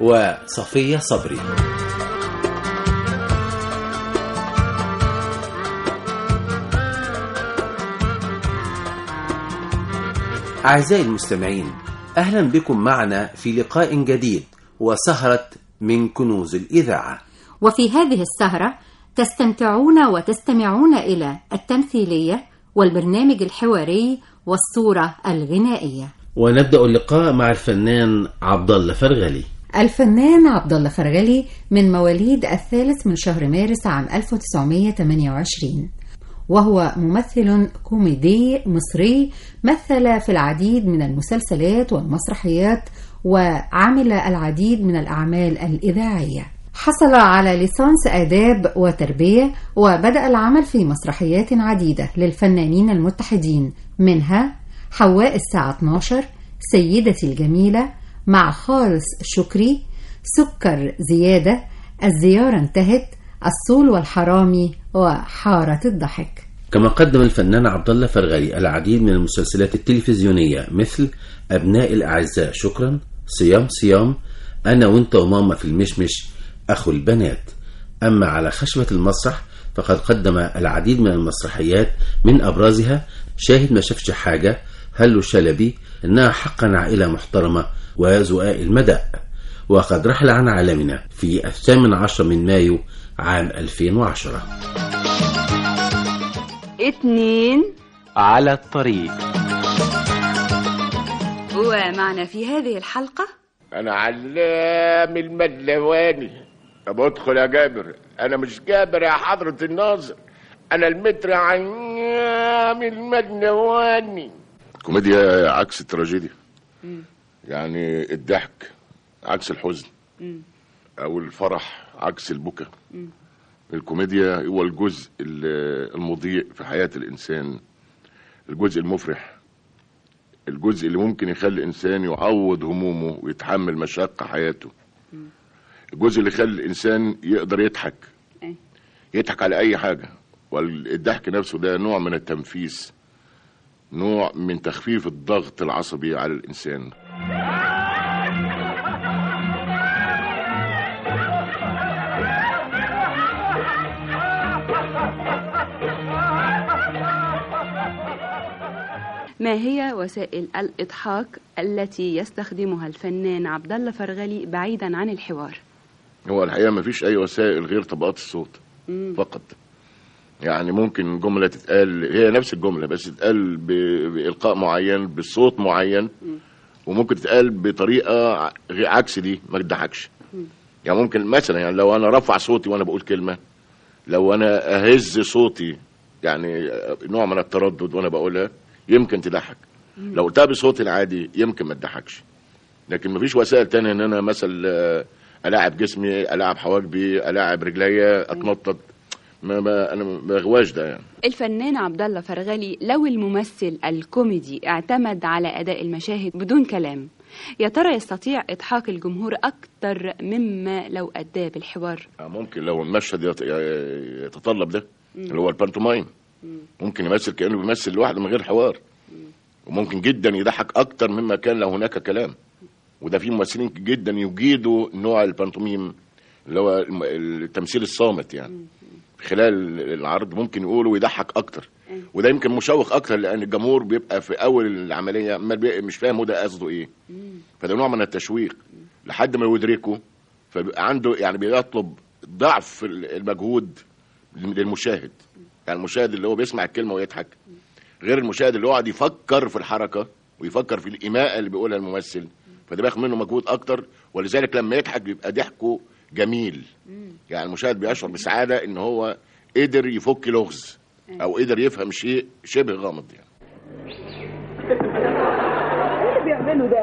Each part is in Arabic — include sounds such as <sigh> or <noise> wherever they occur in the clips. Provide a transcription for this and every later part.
وصفية صبري. أعزائي المستمعين أهلا بكم معنا في لقاء جديد وسهرة من كنوز الإذاعة. وفي هذه السهرة تستمتعون وتستمعون إلى التمثيلية والبرنامج الحواري والصورة الغنائية. ونبدأ اللقاء مع الفنان عبد الله فرغلي. الفنان عبد الله فرغلي من مواليد الثالث من شهر مارس عام 1928 وهو ممثل كوميدي مصري مثل في العديد من المسلسلات والمسرحيات وعمل العديد من الأعمال الإذاعية. حصل على ليسانس آداب وتربية وبدأ العمل في مسرحيات عديدة للفنانين المتحدين منها حواء الساعة 12 سيدتي الجميلة مع خالص شكري سكر زيادة الزيارة انتهت الصول والحرامي وحارة الضحك. كما قدم الفنان عبد الله فرغلي العديد من المسلسلات التلفزيونية مثل أبناء الأعزاء شكرا صيام صيام أنا وأنت وماما في المشمش أخو البنات. أما على خشبة المسرح فقد قدم العديد من المسرحيات من أبرزها شاهد ما شافش حاجة هلو شلبي إنها حقا عائلة محترمة. وزؤاء المدى وقد رحل عن عالمنا في الثامن عشر من مايو عام 2010 اتنين على الطريق. ومعنا في هذه الحلقة؟ أنا علام المدلواني. طب أدخل يا جابر. أنا مش جابر يا حضرة الناظر. أنا المتر علام المدلواني. كوميديا عكس التراجيديا. يعني الضحك عكس الحزن. أو الفرح عكس البكا الكوميديا هو الجزء المضيء في حياة الإنسان. الجزء المفرح. الجزء اللي ممكن يخلي الإنسان يعوض همومه ويتحمل مشاق حياته. الجزء اللي يخلي الإنسان يقدر يضحك. يضحك على أي حاجة. والضحك نفسه ده نوع من التنفيس. نوع من تخفيف الضغط العصبي على الإنسان. ما هي وسائل الإضحاك التي يستخدمها الفنان عبد الله فرغلي بعيدا عن الحوار؟ هو الحقيقة ما فيش أي وسائل غير طبقات الصوت مم. فقط. يعني ممكن جملة تتقال هي نفس الجملة بس تتقال بإلقاء معين بصوت معين. وممكن تتقال غير- عكس دي ما تضحكش. يعني ممكن مثلا يعني لو أنا رفع صوتي وأنا بقول كلمة لو أنا أهز صوتي يعني نوع من التردد وأنا بقولها يمكن تضحك. لو قلتها بصوتي العادي يمكن ما تضحكش. لكن مفيش وسائل تانية إن أنا مثلا ألاعب جسمي ألاعب حواجبي ألاعب رجليا أتنطط. ما, ما أنا ما بغواش ده يعني. الفنان عبد الله فرغلي لو الممثل الكوميدي اعتمد على أداء المشاهد بدون كلام يا ترى يستطيع إضحاك الجمهور أكثر مما لو أداه بالحوار؟ آه، ممكن لو المشهد يت- يتطلب ده اللي هو البانتومايم ممكن يمثل كأنه بيمثل لوحده من غير حوار. وممكن جدا يضحك أكتر مما كان لو هناك كلام. وده في ممثلين جدا يجيدوا نوع البانتوميم اللي هو التمثيل الصامت يعني. خلال العرض ممكن يقولوا ويضحك أكتر. وده يمكن مشوق أكتر لأن الجمهور بيبقى في أول العملية مش فاهم هو ده قصده إيه. فده نوع من التشويق لحد ما يدركه فبيبقى عنده يعني بيطلب ضعف المجهود للمشاهد. يعني المشاهد اللي هو بيسمع الكلمة ويضحك. غير المشاهد اللي هو يقعد يفكر في الحركة ويفكر في الايماءه اللي بيقولها الممثل. فده بياخد منه مجهود أكتر ولذلك لما يضحك بيبقى ضحكه جميل يعني المشاهد بيشعر بسعاده ان هو قدر يفك لغز أو قدر يفهم شيء شبه غامض يعني إيه بيعملوا ده؟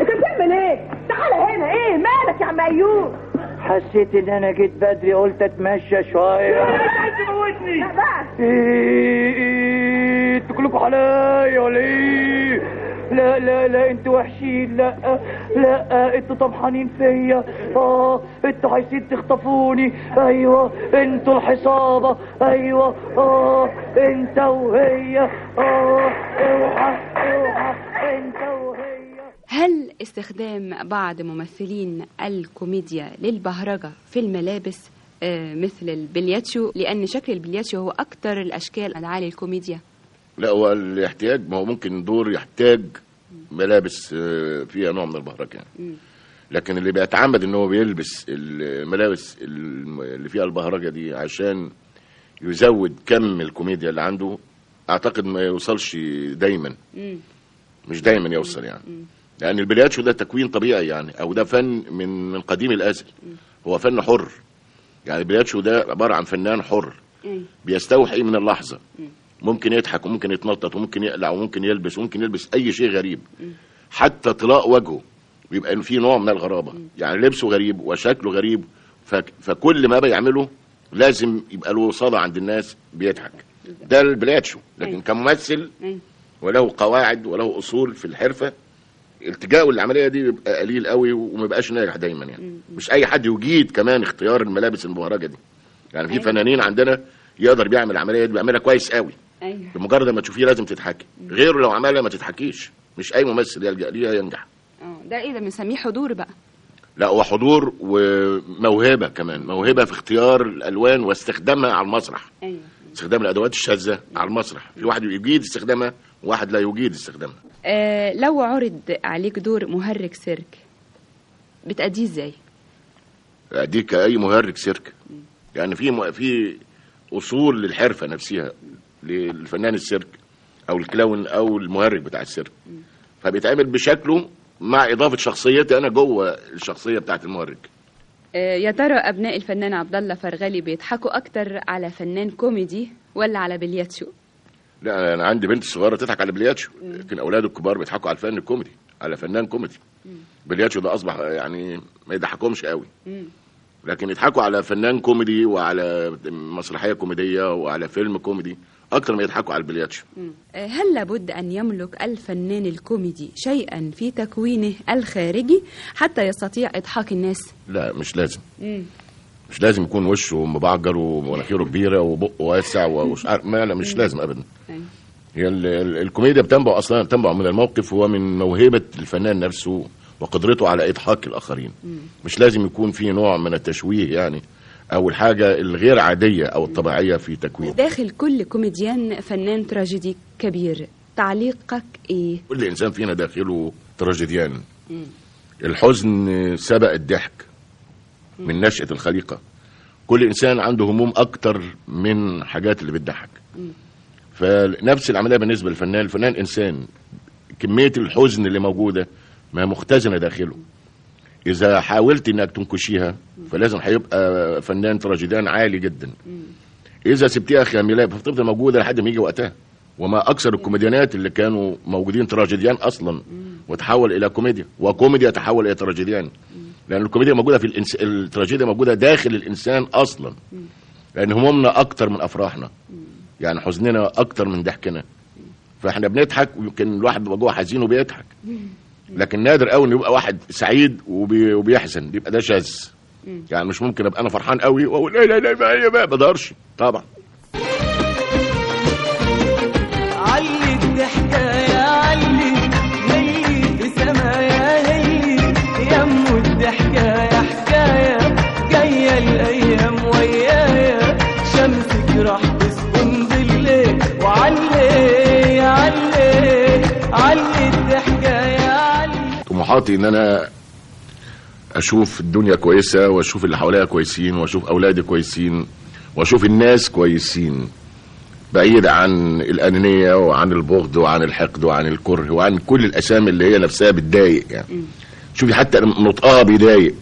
انت بتعمل إيه؟ تعالى هنا إيه مالك يا عم ايوب؟ حسيت ان أنا جيت بدري قلت اتمشى شوية عايز تموتني لا بقى إيه إيه أنتوا كلكم عليا ولا إيه لا لا لا أنتوا وحشين لا لا أنتوا طمحانين فيا. آه أنتوا عايزين تخطفوني. أيوه أنتوا الحصابة. أيوه آه انت وهي. آه اوعى اوعى انت وهي. هل استخدام بعض ممثلين الكوميديا للبهرجة في الملابس آه، مثل البلياتشو؟ لأن شكل البلياتشو هو أكثر الأشكال أدعاء للكوميديا لا هو الاحتياج ما هو ممكن دور يحتاج ملابس آه، فيها نوع من البهرجه يعني لكن اللي بيتعمد إن هو بيلبس الملابس الم- اللي فيها البهرجة دي عشان يزود كم الكوميديا اللي عنده أعتقد ما يوصلش دايما. مش دايما يوصل يعني. لأن البلياتشو ده تكوين طبيعي يعني أو ده فن من من قديم الأزل. هو فن حر. يعني البلياتشو ده عبارة عن فنان حر. بيستوحي من اللحظة. ممكن يضحك وممكن يتنطط وممكن يقلع وممكن يلبس وممكن يلبس أي شيء غريب. حتى طلاء وجهه بيبقى فيه نوع من الغرابة. يعني لبسه غريب وشكله غريب فك- فكل ما بيعمله لازم يبقى له صدى عند الناس بيضحك. ده البلاتشو لكن كممثل وله قواعد وله أصول في الحرفة التجاؤه للعمليه دي بيبقى قليل قوي وما بيبقاش ناجح دايما يعني. مش أي حد يجيد كمان اختيار الملابس المبهرجة دي. يعني في فنانين عندنا يقدر بيعمل العملية دي بيعملها كويس قوي. أيوه. بمجرد ما تشوفيه لازم تضحكي. غيره لو عملها ما تضحكيش. مش أي ممثل يلجأ ليها ينجح. آه ده إيه ده؟ بنسميه حضور بقى. لا هو حضور وموهبة كمان. موهبة في اختيار الألوان واستخدامها على المسرح. أيوه. استخدام الأدوات الشاذة على المسرح. في واحد يجيد استخدامها وواحد لا يجيد استخدامها. آه لو عرض عليك دور مهرج سيرك بتأديه إزاي؟ أديك كأي مهرج سيرك. يعني في. في أصول للحرفة نفسها للفنان السيرك أو ال clown أو المهرج بتاع السيرك. فبيتعمل بشكله مع إضافة شخصيتي أنا جوه الشخصية بتاعت المهرج. آه يا ترى أبناء الفنان عبد الله فرغلي بيضحكوا أكتر على فنان كوميدي ولا على بلياتشو؟ لا أنا عندي بنت صغيرة تضحك على بلياتشو لكن اولاده الكبار بيضحكوا على الفن الكوميدي على فنان كوميدي. بلياتشو ده أصبح يعني ما يضحكهمش قوي. لكن يضحكوا على فنان كوميدي وعلى مسرحية كوميدية وعلى فيلم كوميدي. أكتر ما يضحكوا على البلياتشو. آه، هل لابد أن يملك الفنان الكوميدي شيئا في تكوينه الخارجي حتى يستطيع إضحاك الناس؟ لا مش لازم. مش لازم يكون وشه مبعجر ومناخيره كبيرة وبقه واسع ومش عارف ما لا مش لازم ابدا. أيوة. هي ال- ال- الكوميديا بتنبع أصلا بتنبع من الموقف هو من موهبة الفنان نفسه وقدرته على إضحاك الآخرين. مش لازم يكون في نوع من التشويه يعني. أو الحاجة الغير عادية أو الطبيعية في تكوين. داخل كل كوميديان فنان تراجيدي كبير. تعليقك إيه؟ كل إنسان فينا داخله تراجيديان. الحزن سبق الضحك من نشأة الخليقة. كل إنسان عنده هموم أكتر من حاجات اللي بتضحك. فنفس العملية بالنسبة للفنان الفنان إنسان. كمية الحزن اللي موجودة ما مختزنة داخله. إذا حاولت إنك تنكشيها فلازم هيبقى فنان تراجيديان عالي جدا. إذا سبتيها خاملة فتفضل موجودة لحد ما يجي وقتها. وما أكثر الكوميديانات اللي كانوا موجودين تراجيديان أصلا. وتحول إلى كوميديا وكوميديا تحول إلى تراجيديان. لأن الكوميديا موجودة في الإنس... التراجيديا موجودة داخل الإنسان أصلا. لأن همومنا أكتر من أفراحنا. يعني حزننا أكتر من ضحكنا. فإحنا بنضحك ويمكن الواحد بيبقى جوه حزين وبيضحك. لكن نادر قوي ان يبقى واحد سعيد وبي... وبيحزن يبقى ده شاذ. يعني مش ممكن أبقى أنا فرحان قوي وأقول لا لا لا ما بقدرش طبعا. طموحاتي إن أنا أشوف الدنيا كويسة وأشوف اللي حواليا كويسين وأشوف أولادي كويسين وأشوف الناس كويسين بعيد عن الأنانية وعن البغض وعن الحقد وعن الكره وعن كل الأسامي اللي هي نفسها بتضايق يعني. شوفي حتى نطقها بيضايق.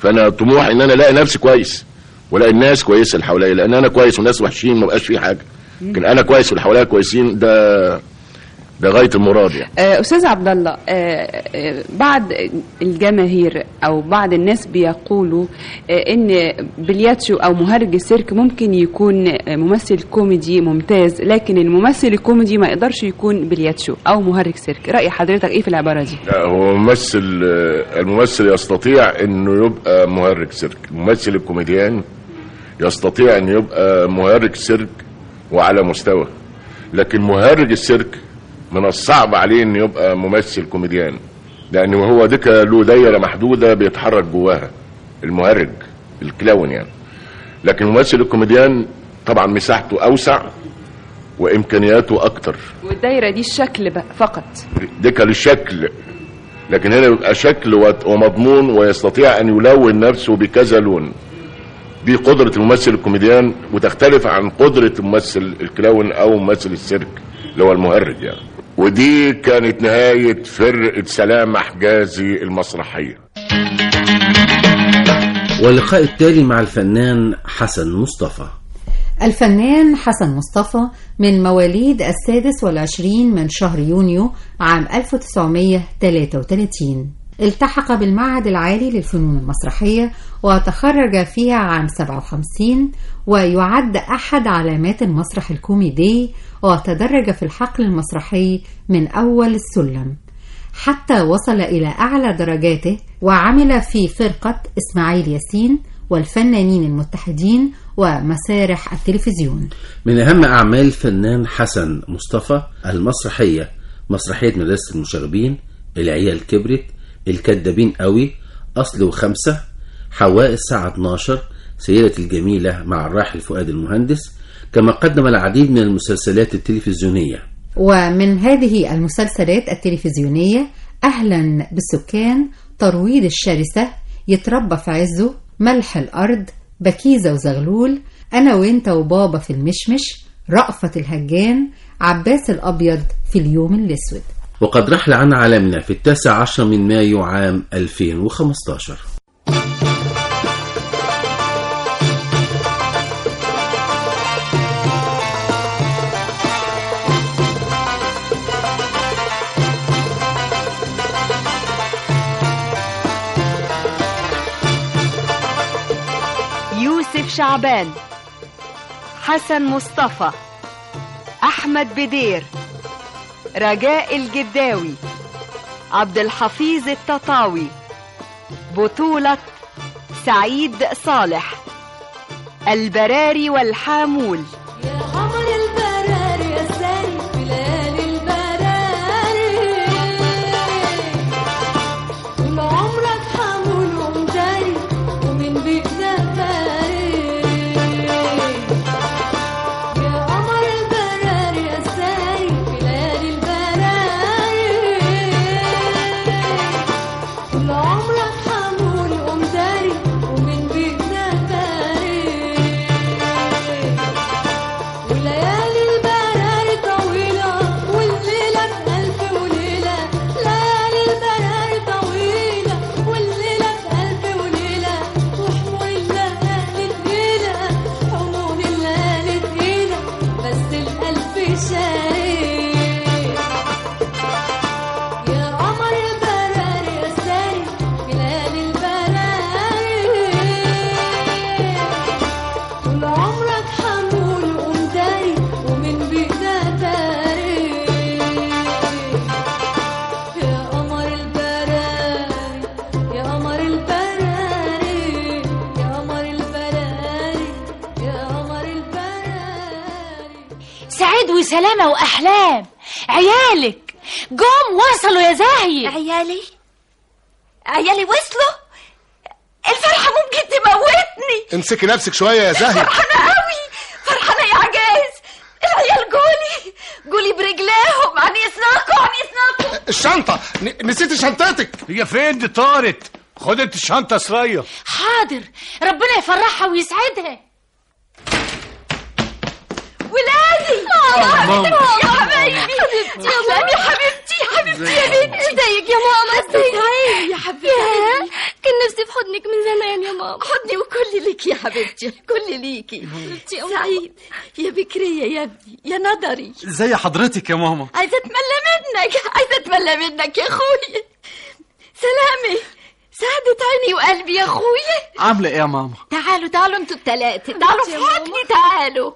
فأنا طموحي إن أنا ألاقي نفسي كويس وألاقي الناس كويسة اللي حواليا لأن أنا كويس والناس وحشين ما بقاش في حاجة. لكن أنا كويس واللي حواليا كويسين ده ده غايه المراد يعني. آه، أستاذ عبد الله آه، آه، بعض الجماهير أو بعض الناس بيقولوا إن بلياتشو أو مهرج السيرك ممكن يكون ممثل كوميدي ممتاز لكن الممثل الكوميدي ما يقدرش يكون بلياتشو أو مهرج سيرك. رأي حضرتك إيه في العبارة دي؟ لا هو ممثل الممثل يستطيع إنه يبقى مهرج سيرك. الممثل الكوميديان يستطيع إنه يبقى مهرج سيرك وعلى مستوى لكن مهرج السيرك من الصعب عليه انه يبقى ممثل كوميديان. لأن هو ديك له دايرة محدودة بيتحرك جواها. المهرج ال clown يعني. لكن الممثل الكوميديان طبعا مساحته أوسع وإمكانياته أكتر. والدايرة دي الشكل بقى فقط. ديك للشكل لكن هنا يبقى شكل ومضمون ويستطيع أن يلون نفسه بكذا لون. دي قدرة الممثل الكوميديان وتختلف عن قدرة الممثل ال clown أو ممثل السيرك اللي هو المهرج يعني. ودي كانت نهاية فرقة سلامة حجازي المسرحية. واللقاء التالي مع الفنان حسن مصطفى. الفنان حسن مصطفى من مواليد السادس والعشرين من شهر يونيو عام 1933 التحق بالمعهد العالي للفنون المسرحية وتخرج فيها عام 57 ويعد أحد علامات المسرح الكوميدي وتدرج في الحقل المسرحي من أول السلم حتى وصل إلى أعلى درجاته وعمل في فرقة إسماعيل ياسين والفنانين المتحدين ومسارح التلفزيون. من أهم أعمال الفنان حسن مصطفى المسرحية مسرحية مدرسة المشاغبين العيال كبرت الكدابين قوي أصل وخمسة حواء الساعة 12 سيدة الجميلة مع الراحل فؤاد المهندس كما قدم العديد من المسلسلات التلفزيونية. ومن هذه المسلسلات التلفزيونية أهلا بالسكان ترويض الشرسة يتربى في عزه ملح الأرض بكيزة وزغلول أنا وإنت وبابا في المشمش رأفت الهجان عباس الأبيض في اليوم الأسود. وقد رحل عن عالمنا في التاسع عشر من مايو عام 2015 شعبان حسن مصطفى أحمد بدير رجاء الجداوي عبد الحفيظ التطاوي بطولة سعيد صالح البراري والحامول. قمر سعيد وسلامة وأحلام. عيالك جم وصلوا يا زاهي عيالي؟ عيالي وصلوا؟ الفرحة ممكن تموتني. امسكي نفسك شوية يا زاهي فرحانة قوي. فرحانة يا عجاز. العيال جولي جولي برجلاهم عن يسناكوا عن يسناكوا. الشنطة. ن- نسيتي شنطتك. هي فين دي طارت؟ خد انت الشنطه سريه حاضر. ربنا يفرحها ويسعدها. ولادي! ماما. يا حبايبي حبيبتي يا حبيبتي حبيبتي. يا بنتي. إزيك يا ماما؟ إزيك يا حبيبتي. كان نفسي في حضنك من زمان يا ماما. حضني وكل ليكي يا حبيبتي. كل ليكي. سعيد. يا بكرية يا ابني يا نظري. زي حضرتك يا ماما. عايزة أتملى منك. عايزة أتملى منك يا اخويا سلامي. سعدة عيني وقلبي يا اخويا عاملة إيه يا ماما؟ تعالوا تعالوا أنتوا التلاتة. تعالوا في حضني تعالوا.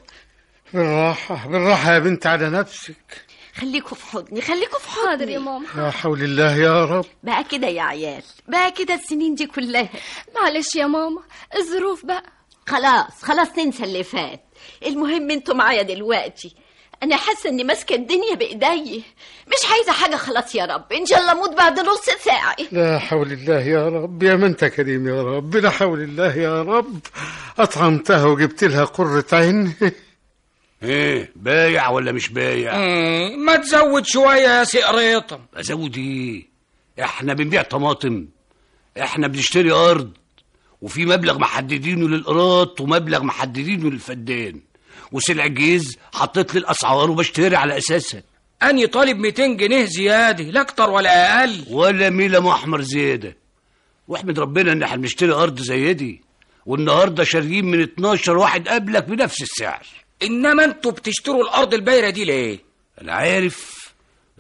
بالراحة بالراحة يا بنت على نفسك. خليكوا في حضني خليكوا في حضني. حاضر يا ماما. لا حول الله يا رب. بقى كده يا عيال بقى كده السنين دي كلها. معلش يا ماما الظروف بقى. خلاص خلاص ننسى اللي فات. المهم أنتوا معايا دلوقتي. أنا حاسة إني ماسكة الدنيا بإيدي. مش عايزة حاجة خلاص يا رب. إن شاء الله أموت بعد نص ساعة. لا حول الله يا رب. يا من أنت كريم يا رب؟ لا حول الله يا رب. أطعمتها وجبت لها قرة عين. <laughs> إيه بايع ولا مش بايع؟ ما تزود شوية يا سي قريطة أزود إيه؟ إحنا بنبيع طماطم إحنا بنشتري أرض وفي مبلغ محددينه للقراط ومبلغ محددينه للفدان. وسلع الجيز حطيت لي الأسعار وبشتري على أساسها. أني طالب 200 جنيه زيادة لا أكتر ولا أقل. ولا ميلة محمر زيادة. واحمد ربنا إن إحنا بنشتري أرض زي دي والنهاردة شاريين من 12 واحد قبلك بنفس السعر. إنما أنتوا بتشتروا الأرض البايرة دي ليه؟ أنا عارف.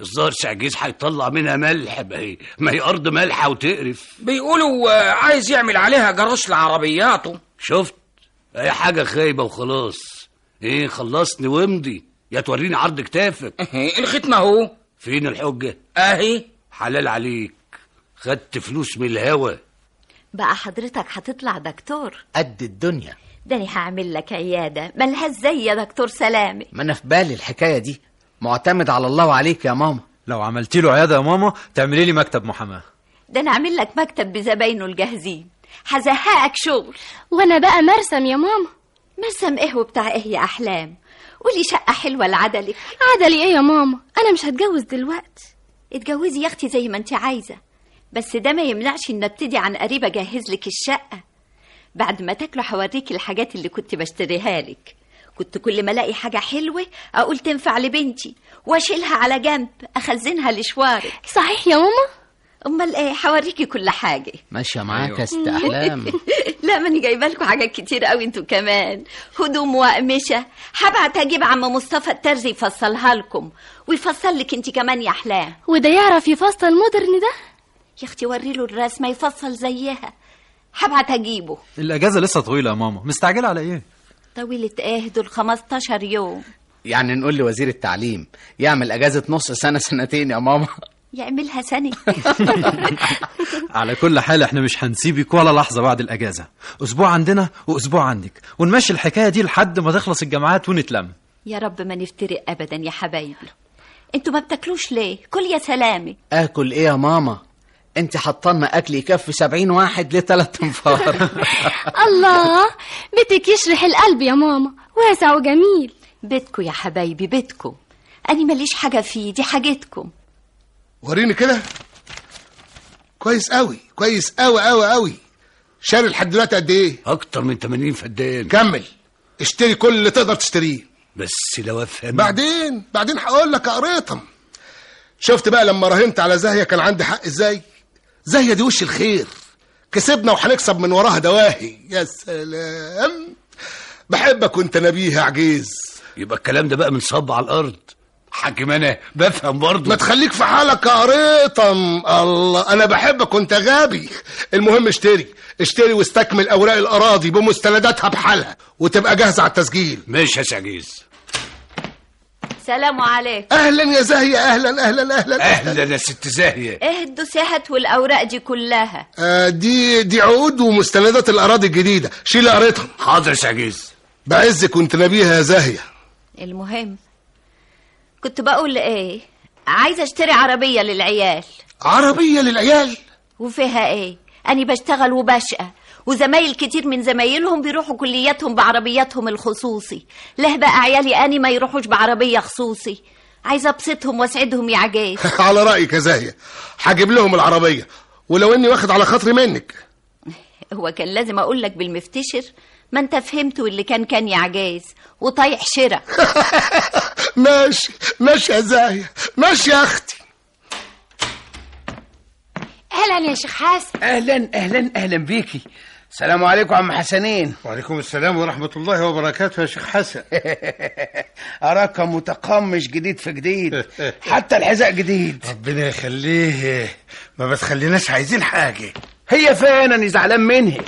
الظاهر سعجيز هيطلع منها ملح ما هي ما هي أرض مالحة وتقرف. بيقولوا آه، عايز يعمل عليها جراج لعربياته. شفت؟ أي حاجة خايبة وخلاص. إيه خلصني وامضي. يا توريني عرض كتافك. الختمة أهو. فين الحجة؟ أهي. حلال عليك. خدت فلوس من الهوا. بقى حضرتك هتطلع دكتور. قد الدنيا. ده أنا هعمل لك عيادة. ملهاش زي يا دكتور سلامي. ما أنا في بالي الحكاية دي. معتمد على الله وعليك يا ماما. لو عملتي له عيادة يا ماما تعملي لي مكتب محاماة. ده أنا أعمل لك مكتب بزباينه الجاهزين. هزهقك شغل. وأنا بقى مرسم يا ماما. مرسم إيه وبتاع إيه يا أحلام؟ قولي شقة حلوة لعدلك عدلي إيه يا ماما؟ أنا مش هتجوز دلوقتي اتجوزي يا أختي زي ما أنت عايزة. بس ده ما يمنعش ان ابتدي عن قريب اجهز لك الشقة. بعد ما تاكلوا هوريكي الحاجات اللي كنت بشتريها لك. كنت كل ما ألاقي حاجة حلوة أقول تنفع لبنتي وأشيلها على جنب أخزنها لشوارك. صحيح يا ماما؟ أمال إيه هوريكي كل حاجة. ماشية معاك يا ست احلام <laughs> لا ماني جايبة لكم حاجات كتير قوي أنتوا كمان. هدوم واقمشه هبعت أجيب عم مصطفى الترزي يفصلها لكم. ويفصل لك انت كمان يا أحلام. وده يعرف يفصل مودرن ده؟ يا أختي وري له الرسمة يفصل زيها. هبعت اجيبه الأجازة لسه طويلة يا ماما. مستعجلة على إيه؟ طويلة إيه؟ دول 15 يوم. يعني نقول لوزير التعليم يعمل أجازة نص سنة سنتين يا ماما. يعملها سنة. <laughs> على كل حال إحنا مش هنسيبك ولا لحظة بعد الأجازة. أسبوع عندنا وأسبوع عندك. ونمشي الحكاية دي لحد ما تخلص الجامعات ونتلم. يا رب ما نفترق ابدا يا حبايبي أنتوا ما بتاكلوش ليه؟ كل يا سلامي آكل إيه يا ماما؟ انت حطلنا اكل يكفي سبعين واحد لثلاث انفار. <laughs> الله بيتك يشرح القلب يا ماما. واسع وجميل. بيتكم يا حبايبي بيتكم أنا ماليش حاجة فيه دي حاجتكم وريني كده. كويس قوي كويس قوي قوي قوي. شاري لحد دلوقتي قد إيه؟ أكتر من 80 فدان. كمل. اشتري كل اللي تقدر تشتريه. بس لو افهم بعدين بعدين هقول لك يا قريطم شفت بقى لما راهنت على زاهيه كان عندي حق إزاي؟ زاهيه دي وش الخير. كسبنا وهنكسب من وراها دواهي. يا سلام. بحبك وانت نبيه يا عجيز. يبقى الكلام ده بقى من صب على الأرض. حاكم أنا بفهم برضه. ما تخليك في حالك يا قريطم الله. أنا بحبك وانت غبي. المهم اشتري. اشتري واستكمل أوراق الأراضي بمستنداتها بحالها وتبقى جاهزة على التسجيل. ماشي يا سعجيز سلام عليكم أهلا يا زاهية أهلا أهلا أهلا. أهلا يا ست زاهية. اهدوا ساحت والأوراق دي كلها. آه دي دي عقود ومستندات الأراضي الجديدة. شيل قريتهم حاضر يا سعجيز بعزك وانت نبيها يا زاهية. المهم كنت بقول إيه؟ عايزه أشتري عربية للعيال. عربية للعيال؟ وفيها إيه؟ اني بشتغل وبشقى. وزمايل كتير من زمايلهم بيروحوا كلياتهم بعربياتهم الخصوصي. له بقى عيالي أني ما يروحوش بعربية خصوصي. عايزه أبسطهم وأسعدهم يا عجاز. <laughs> على رأيك يا زاهية. هجيب لهم العربية. ولو إني واخد على خاطري منك. <laughs> هو كان لازم أقول لك بالمفتشر ما أنت فهمت واللي كان كان يا عجاز. وطايح شرا. <laughs> ماشي ماشي يا زاهية. ماشي يا أختي. أهلا يا شيخ حسن أهلا أهلا أهلا بيكي. السلام عليكم عم حسنين. <laughs> وعليكم السلام ورحمة الله وبركاته يا شيخ حسن. أراك متقمش جديد في جديد حتى الحذاء جديد. ربنا يخليه ما بتخليناش عايزين حاجة. هي فين؟ أنا زعلان منها.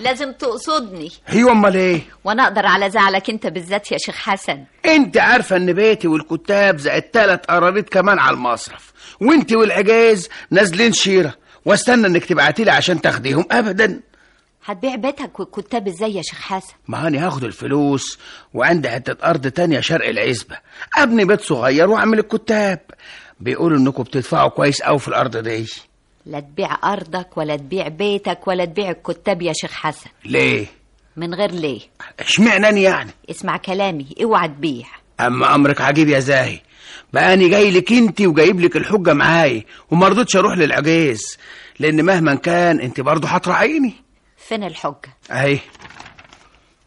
لازم تقصدني. هي أمال إيه؟ وأنا أقدر على زعلك أنت بالذات يا شيخ حسن. أنت عارفة إن بيتي والكتاب زائد تلات قراريط كمان على المصرف. وأنت والعجاز نازلين شيرة. واستنى إنك تبعتيلي عشان تاخديهم أبدا. هتبيع بيتك والكتاب إزاي يا شيخ حسن؟ ما أنا هاخد الفلوس وعندي حتة أرض تانية شرق العزبة. أبني بيت صغير وأعمل الكتاب. بيقولوا إنكم بتدفعوا كويس أوي في الأرض دي. لا تبيع أرضك ولا تبيع بيتك ولا تبيع الكتاب يا شيخ حسن. ليه؟ من غير ليه؟ اشمعنى يعني؟ اسمع كلامي اوعى تبيع. أما أمرك عجيب يا زاهي. بقى أنا جاي لك أنت وجايب لك الحجة معاي وما رضيتش أروح للعجاز لأن مهما كان أنت برضه هتراعيني. فين الحجه أهي.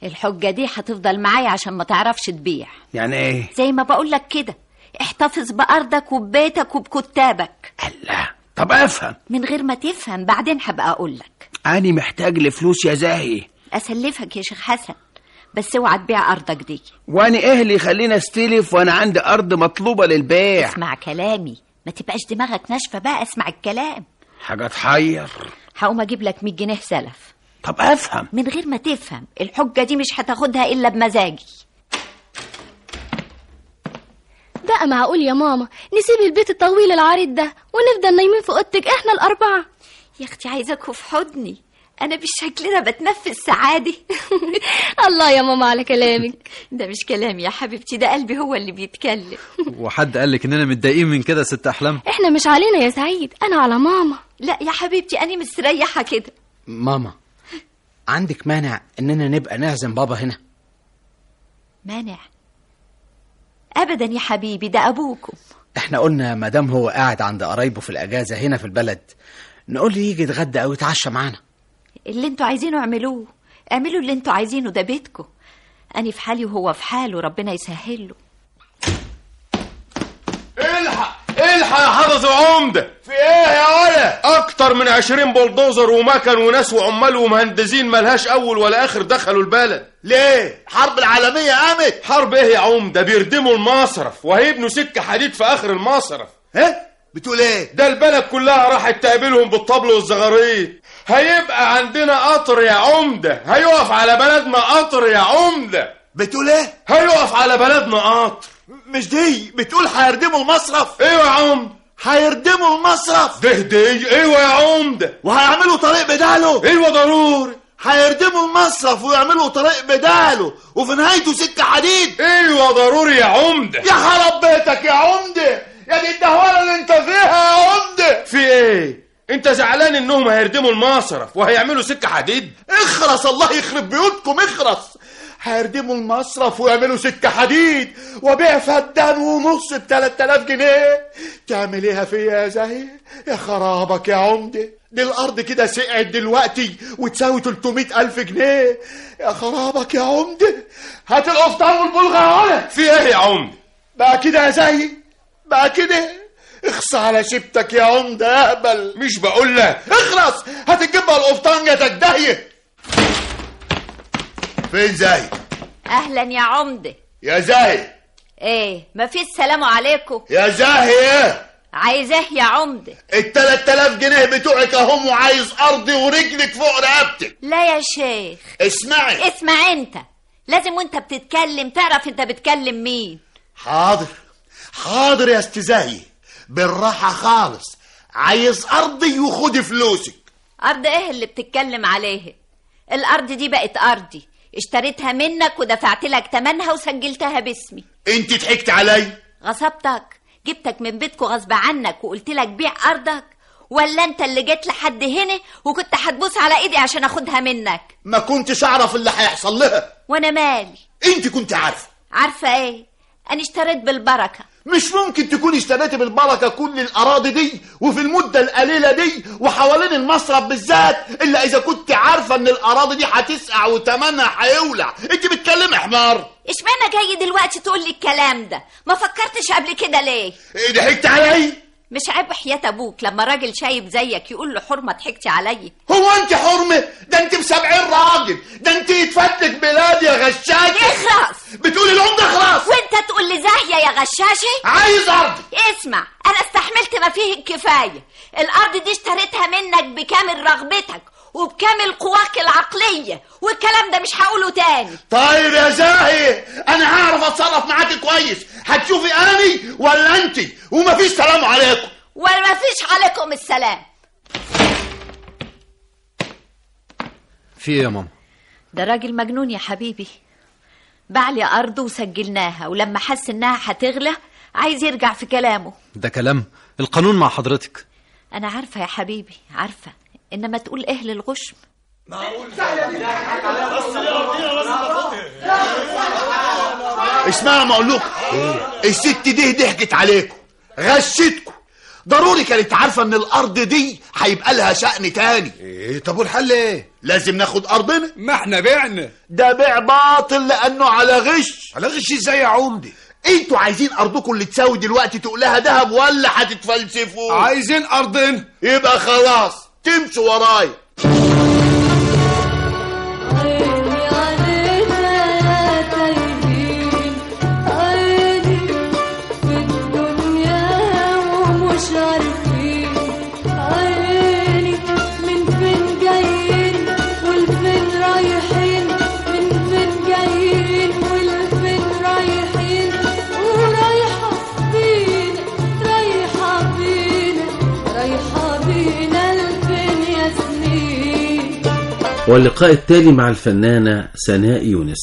الحجة دي هتفضل معايا عشان ما تعرفش تبيع. يعني إيه؟ زي ما بقول لك كده. احتفظ بأرضك وببيتك وبكتابك. طب أفهم. من غير ما تفهم بعدين هبقى أقول لك أنا محتاج لفلوس يا زاهي. أسلفك يا شيخ حسن بس اوعى تبيع أرضك دي. وأنا إيه اللي يخليني أستلف وأنا عندي أرض مطلوبة للبيع. اسمع كلامي. ما تبقاش دماغك ناشفة بقى اسمع الكلام. حاجة تحير. هقوم أجيب لك 100 جنيه سلف. طب أفهم. من غير ما تفهم الحجة دي مش هتاخدها إلا بمزاجي. بقى معقول يا ماما؟ نسيب البيت الطويل العريض ده ونفضل نايمين في أوضتك إحنا الأربعة. يا أختي عايزاكوا في حضني. أنا بالشكل ده بتنفس سعادة. <laughs> الله يا ماما على كلامك. <laughs> ده مش كلام يا حبيبتي ده قلبي هو اللي بيتكلم. <laughs> وحد قال لك إننا متضايقين من كده ست أحلام؟ إحنا مش علينا يا سعيد أنا على ماما. لا يا حبيبتي أنا مستريحة كده. ماما عندك مانع إننا نبقى نعزم بابا هنا؟ مانع؟ ابدا يا حبيبي ده أبوكم. إحنا قلنا ما دام هو قاعد عند قرايبه في الأجازة هنا في البلد نقول له يجي يتغدى أو يتعشى معانا. اللي أنتوا عايزينه اعملوه. اعملوا اللي أنتوا عايزينه ده بيتكم. أنا في حالي وهو في حاله ربنا يسهله حضرة العمدة في إيه يا ولا؟ أكتر من عشرين بلدوزر ومكن وناس وعمال ومهندسين ملهاش أول ولا آخر دخلوا البلد. ليه؟ حرب العالمية قامت. حرب إيه يا عمدة بيردموا المصرف وهيبنوا سكة حديد في آخر المصرف. ها؟ بتقول إيه؟ ده البلد كلها راحت تقابلهم بالطبل والزغاريط هيبقى عندنا قطر يا عمدة هيقف على بلدنا قطر يا عمدة بتقول إيه؟ هيقف على بلدنا قطر. مش دي بتقول هيردموا المصرف. أيوه يا عمدة هيردموا المصرف. ده دي أيوه يا عمدة وهيعملوا طريق بداله. أيوه ضروري. هيردموا المصرف ويعملوا طريق بداله. وفي نهايته سكة حديد. أيوه ضروري يا عمدة يا خرب بيتك يا عمدة يا دي الدهوله اللي انت فيها يا عمدة في إيه؟ انت زعلان انهم هيردموا المصرف وهيعملوا سكة حديد؟ اخرس الله يخرب بيوتكم اخرس. هيردموا المصرف ويعملوا سكة حديد وبيع فدان ونص ب 3000 جنيه تعمل إيه فيا يا زهير يا خرابك يا عمدة. دي الأرض كده سقعت دلوقتي وتساوي 300 الف جنيه يا خرابك يا عمدة. هات القفطان والبلغة يا ولد في إيه يا عمدة بقى كده يا زهير بقى كده اخص على شبتك يا عمدة يا اهبل مش بقول لك اخرس هتجيبها القفطان يا تجدهيه فين زاهي؟ أهلا يا عمده يا زاهي. إيه مفيش سلام عليكم. يا زاهي. عايزاه يا عمده ال 3000 جنيه بتوعك اهم وعايز أرضي ورجلك فوق رقبتك. لا يا شيخ. اسمعي. اسمع أنت. لازم وأنت بتتكلم. تعرف أنت بتكلم مين. حاضر. حاضر يا استزاهي بالراحة خالص. عايز أرضي وخدي فلوسك. أرض إيه اللي بتتكلم عليه؟ الأرض دي بقت أرضي. اشتريتها منك ودفعت لك تمنها وسجلتها باسمي. انت ضحكت علي؟ غصبتك. جبتك من بيتكو غصب عنك وقلت لك بيع أرضك. ولا انت اللي جيت لحد هنا وكنت هتبوس على إيدي عشان أخدها منك؟ ما كنتش أعرف اللي هيحصل لها. وأنا مالي. انت كنت عارفة. عارفة إيه؟ أنا اشتريت بالبركة. مش ممكن تكون اشتريت بالبركة كل الأراضي دي وفي المدة القليلة دي وحوالين المصرف بالذات إلا إذا كنت عارفة إن الأراضي دي هتسقع وتمنها هيولع. أنت بتكلمي حمار اشمعنى جاي دلوقتي تقول لي الكلام ده؟ ما فكرتش قبل كده ليه؟ إيه ضحكت علي مش عيب حياة أبوك لما راجل شايب زيك يقول له حرمة ضحكتي عليا هو أنت حرمة؟ ده أنت بسبعين راجل. ده أنت يتفتك بلاد يا غشاشة. اخرس بتقولي لهم ده خلاص وأنت تقول لي زاهيه يا غشاشي عايز أرض. اسمع أنا استحملت ما فيه الكفايه الأرض دي اشتريتها منك بكامل رغبتك. وبكامل قواك العقلية والكلام ده مش هقوله تاني. طيب يا زاهي أنا هعرف أتصرف معاكي كويس. هتشوفي أني ولا أنت ومفيش سلام عليكم. ولا فيش عليكم السلام. في إيه يا ماما؟ ده راجل مجنون يا حبيبي. باع لي أرض وسجلناها ولما حس إنها هتغلى عايز يرجع في كلامه. ده كلام القانون مع حضرتك. أنا عارفة يا حبيبي عارفة. إنما تقول إيه للغشم اسمعوا ما أقول لكم. الست دي ضحكت عليكم غشتكم. ضروري كانت عارفة إن الأرض دي هيبقى لها شأن تاني. إيه طب والحل إيه؟ لازم ناخد أرضنا. ما إحنا بعنا. ده بيع باطل لأنه على غش. على غش إزاي يا عمدي أنتوا عايزين أرضكم اللي تساوي دلوقتي تقولها ذهب ولا هتتفلسفوا؟ عايزين ارضنا يبقى خلاص. تمشوا ورايا واللقاء التالي مع الفنانة سناء يونس.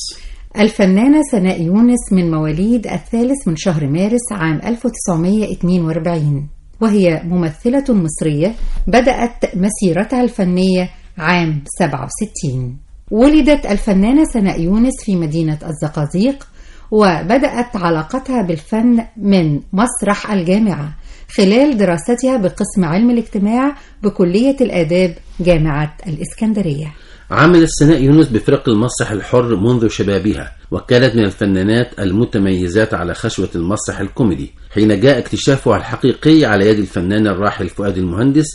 الفنانة سناء يونس من مواليد الثالث من شهر مارس عام 1942 وهي ممثلة مصرية بدأت مسيرتها الفنية عام 67 ولدت الفنانة سناء يونس في مدينة الزقازيق وبدأت علاقتها بالفن من مسرح الجامعة خلال دراستها بقسم علم الاجتماع بكلية الآداب جامعة الإسكندرية. عملت سناء يونس بفرق المسرح الحر منذ شبابها وكانت من الفنانات المتميزات على خشوة المسرح الكوميدي حين جاء اكتشافها الحقيقي على يد الفنان الراحل فؤاد المهندس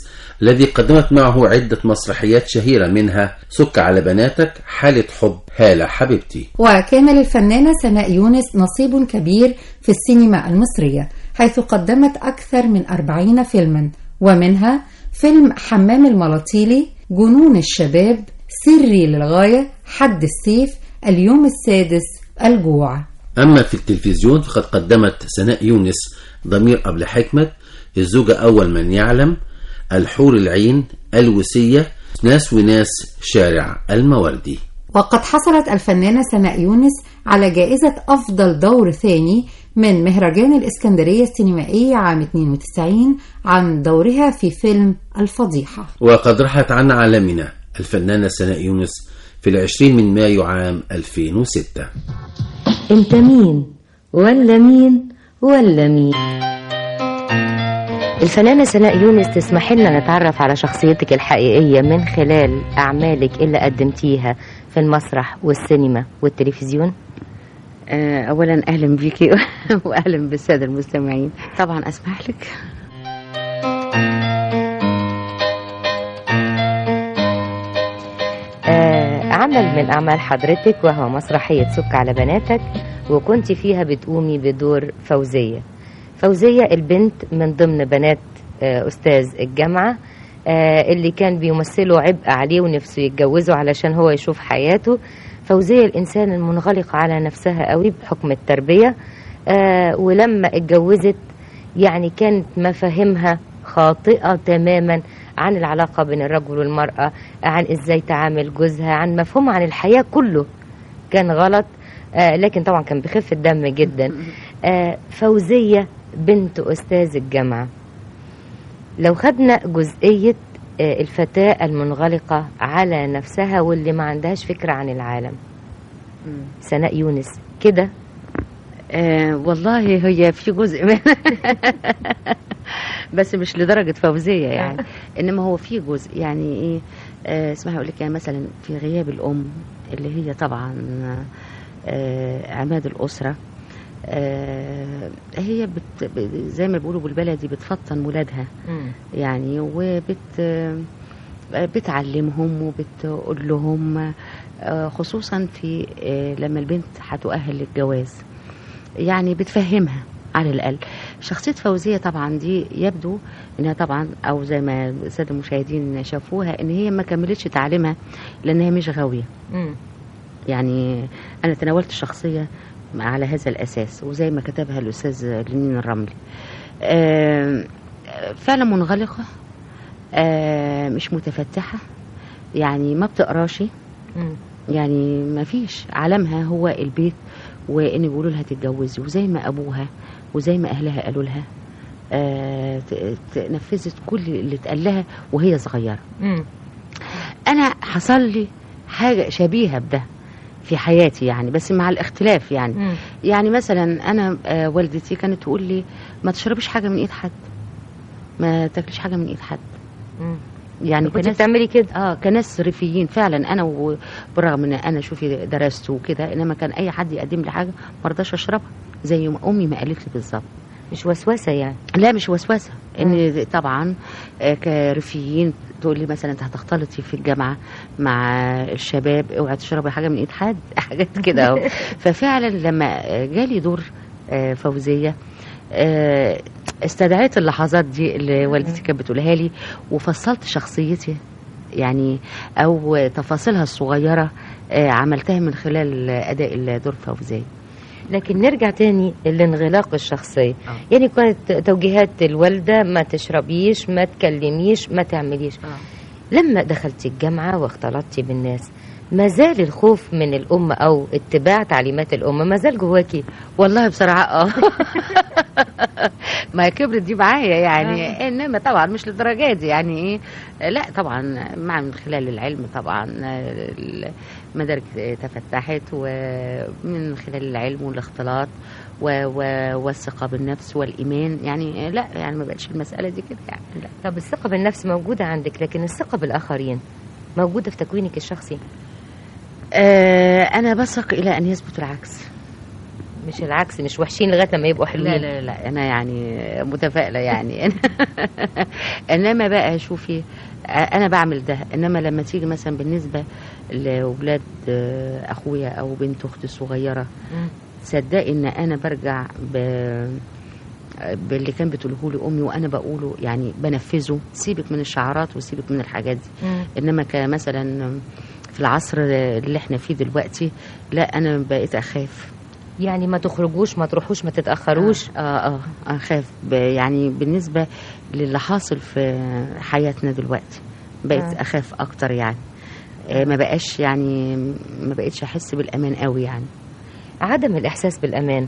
الذي قدمت معه عدة مسرحيات شهيرة منها سك على بناتك حالة حب هالة حبيبتي وكان للفنانة سناء يونس نصيب كبير في السينما المصرية حيث قدمت أكثر من أربعين فيلما ومنها فيلم حمام الملاطيلي جنون الشباب سري للغاية حد السيف اليوم السادس الجوع. أما في التلفزيون فقد قدمت سناء يونس ضمير أبل حكمة الزوجة أول من يعلم الحور العين الوسية ناس وناس شارع الموردي. وقد حصلت الفنانة سناء يونس على جائزة أفضل دور ثاني من مهرجان الإسكندرية السينمائية عام 92 عن دورها في فيلم الفضيحة. وقد رحت عن عالمنا. الفنانة سناء يونس في العشرين من مايو عام 2006 انت مين ولا مين ولا مين الفنانة سناء يونس تسمح لنا نتعرف على شخصيتك الحقيقية من خلال أعمالك اللي قدمتيها في المسرح والسينما والتلفزيون. آه، اولا أهلا بيكي <laughs> واهلا بالسادة المستمعين. طبعا أسمح لك. عمل من أعمال حضرتك وهو مسرحية سك على بناتك وكنت فيها بتقومي بدور فوزية. فوزية البنت من ضمن بنات آه، أستاذ الجامعة آه، اللي كان بيمثلوا عبء عليه ونفسه يتجوزه علشان هو يشوف حياته. فوزية الإنسان المنغلق على نفسها قوي بحكم التربية آه، ولما اتجوزت يعني كانت مفاهيمها خاطئة تماما. عن العلاقة بين الرجل والمرأة عن إزاي تعامل جوزها عن مفهوم عن الحياة كله. كان غلط. آه لكن طبعا كان بخفة دم جدا. آه فوزية بنت أستاذ الجامعة. لو خدنا جزئية آه الفتاة المنغلقة على نفسها واللي ما عندهاش فكرة عن العالم. سناء يونس كده؟ آه والله هي في جزء من <laughs> بس مش لدرجة فوزية يعني. <laughs> إنما هو في جزء يعني إيه آه اسمها أقول لك يعني مثلا في غياب الأم اللي هي طبعا آه عماد الأسرة آه هي بت زي ما بيقولوا بالبلدي بتفطن ولادها. يعني وبت آه، بتعلمهم وبتقول لهم آه، خصوصا في لما البنت هتؤهل للجواز. يعني بتفهمها. على الأقل. شخصية فوزية طبعا دي يبدو إنها طبعا أو زي ما السادة المشاهدين شافوها إن هي ما كملتش تعليمها لأنها مش غاوية. يعني أنا تناولت الشخصية على هذا الأساس وزي ما كتبها الأستاذ لنين الرملي. فعلا منغلقة مش متفتحة يعني ما بتقراش. يعني ما فيش عالمها هو البيت وإن بيقولوا لها تتجوزي وزي ما أبوها وزي ما أهلها قالوا لها آه، نفذت كل اللي اتقال لها وهي صغيرة. أنا حصل لي حاجة شبيهة بده في حياتي يعني بس مع الاختلاف يعني. مم. يعني مثلا أنا آه، والدتي كانت تقول لي ما تشربيش حاجة من إيد حد ما تاكليش حاجة من إيد حد. يعني كنت بتعملي كده؟ آه كناس ريفيين فعلا. أنا وبرغم إن أنا شوفي درست وكده إنما كان أي حد يقدم لي حاجة ما رضاش أشربها. زي ما أمي ما قالت لي بالظبط. مش وسوسة يعني. لا مش وسوسة. إن طبعا آه، كريفيين تقول لي مثلا أنت هتختلطي في الجامعة مع الشباب اوعي تشربي حاجة من إيد حد. <laughs> حاجات كده أهو. <laughs> ففعلا لما جالي دور آه، فوزية آه، استدعيت اللحظات دي اللي والدتي كانت بتقولها لي وفصلت شخصيتي يعني أو تفاصيلها الصغيرة عملتها من خلال أداء الدور فوزية. لكن نرجع تاني لانغلاق الشخصية يعني كانت توجيهات الوالدة ما تشربيش ما تكلميش ما تعمليش. لما دخلتي الجامعة واختلطتي بالناس ما زال الخوف من الأم أو اتباع تعليمات الأم ما زال جواكي؟ والله بصراحة آه. <laughs> ما كبرت دي معايا يعني. آه. إنما طبعا مش للدرجة دي يعني. إيه لا طبعا مع من خلال العلم طبعا المدارك تفتحت ومن خلال العلم والاختلاط و و والثقة بالنفس والإيمان يعني لا يعني ما بقتش المسألة دي كده يعني لا. طب الثقة بالنفس موجودة عندك لكن الثقة بالآخرين موجودة في تكوينك الشخصي؟ آه أنا بثق إلى أن يثبت العكس. مش العكس مش وحشين لغاية لما يبقوا حلوين. لا لا لا أنا يعني متفائلة يعني. <laughs> إنما بقى شوفي أنا بعمل ده. إنما لما تيجي مثلا بالنسبة لاولاد أخويا أو بنت أختي الصغيرة صدقي إن أنا برجع ب باللي كان بتقوله لي أمي وأنا بقوله يعني بنفذه. سيبك من الشعارات وسيبك من الحاجات دي. مم. إنما كمثلا في العصر اللي إحنا فيه دلوقتي لا أنا بقيت أخاف. يعني ما تخرجوش ما تروحوش ما تتأخروش. آه. آه اخاف ب- يعني بالنسبة للي حاصل في حياتنا دلوقتي بقيت آه. أخاف أكتر يعني. آه ما بقاش يعني ما بقيتش أحس بالأمان قوي يعني. عدم الإحساس بالأمان.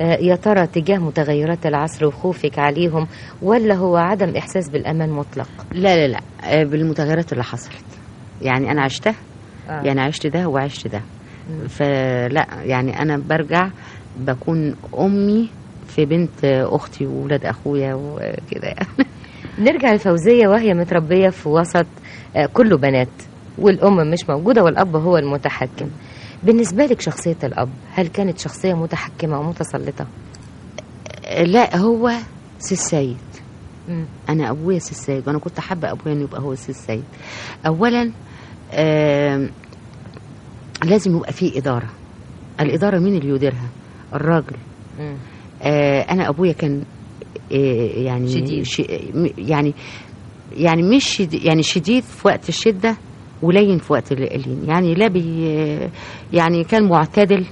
آه، يا ترى تجاه متغيرات العصر وخوفك عليهم ولا هو عدم إحساس بالأمان مطلق؟ لا لا لا. آه، بالمتغيرات اللي حصلت. يعني أنا عشتها. آه. يعني عشت ده وعشت ده. فلا يعني أنا برجع بكون أمي في بنت أختي وولاد أخويا وكده يعني <laughs> نرجع لفوزية وهي متربية في وسط آه، كله بنات والأم مش موجودة والأب هو المتحكم بالنسبة لك شخصية الأب هل كانت شخصية متحكمة ومتسلطة؟ لا هو سي السيد. أنا أبويا سي السيد وأنا كنت حابه أبويا إنه يبقى هو سي السيد اولا آم، لازم يبقى فيه إدارة. الإدارة مين اللي يديرها؟ الراجل. آه أنا أبويا كان آه يعني شديد. ش... يعني يعني مش شديد يعني شديد في وقت الشدة ولين في وقت اللين يعني لا بي يعني كان معتدل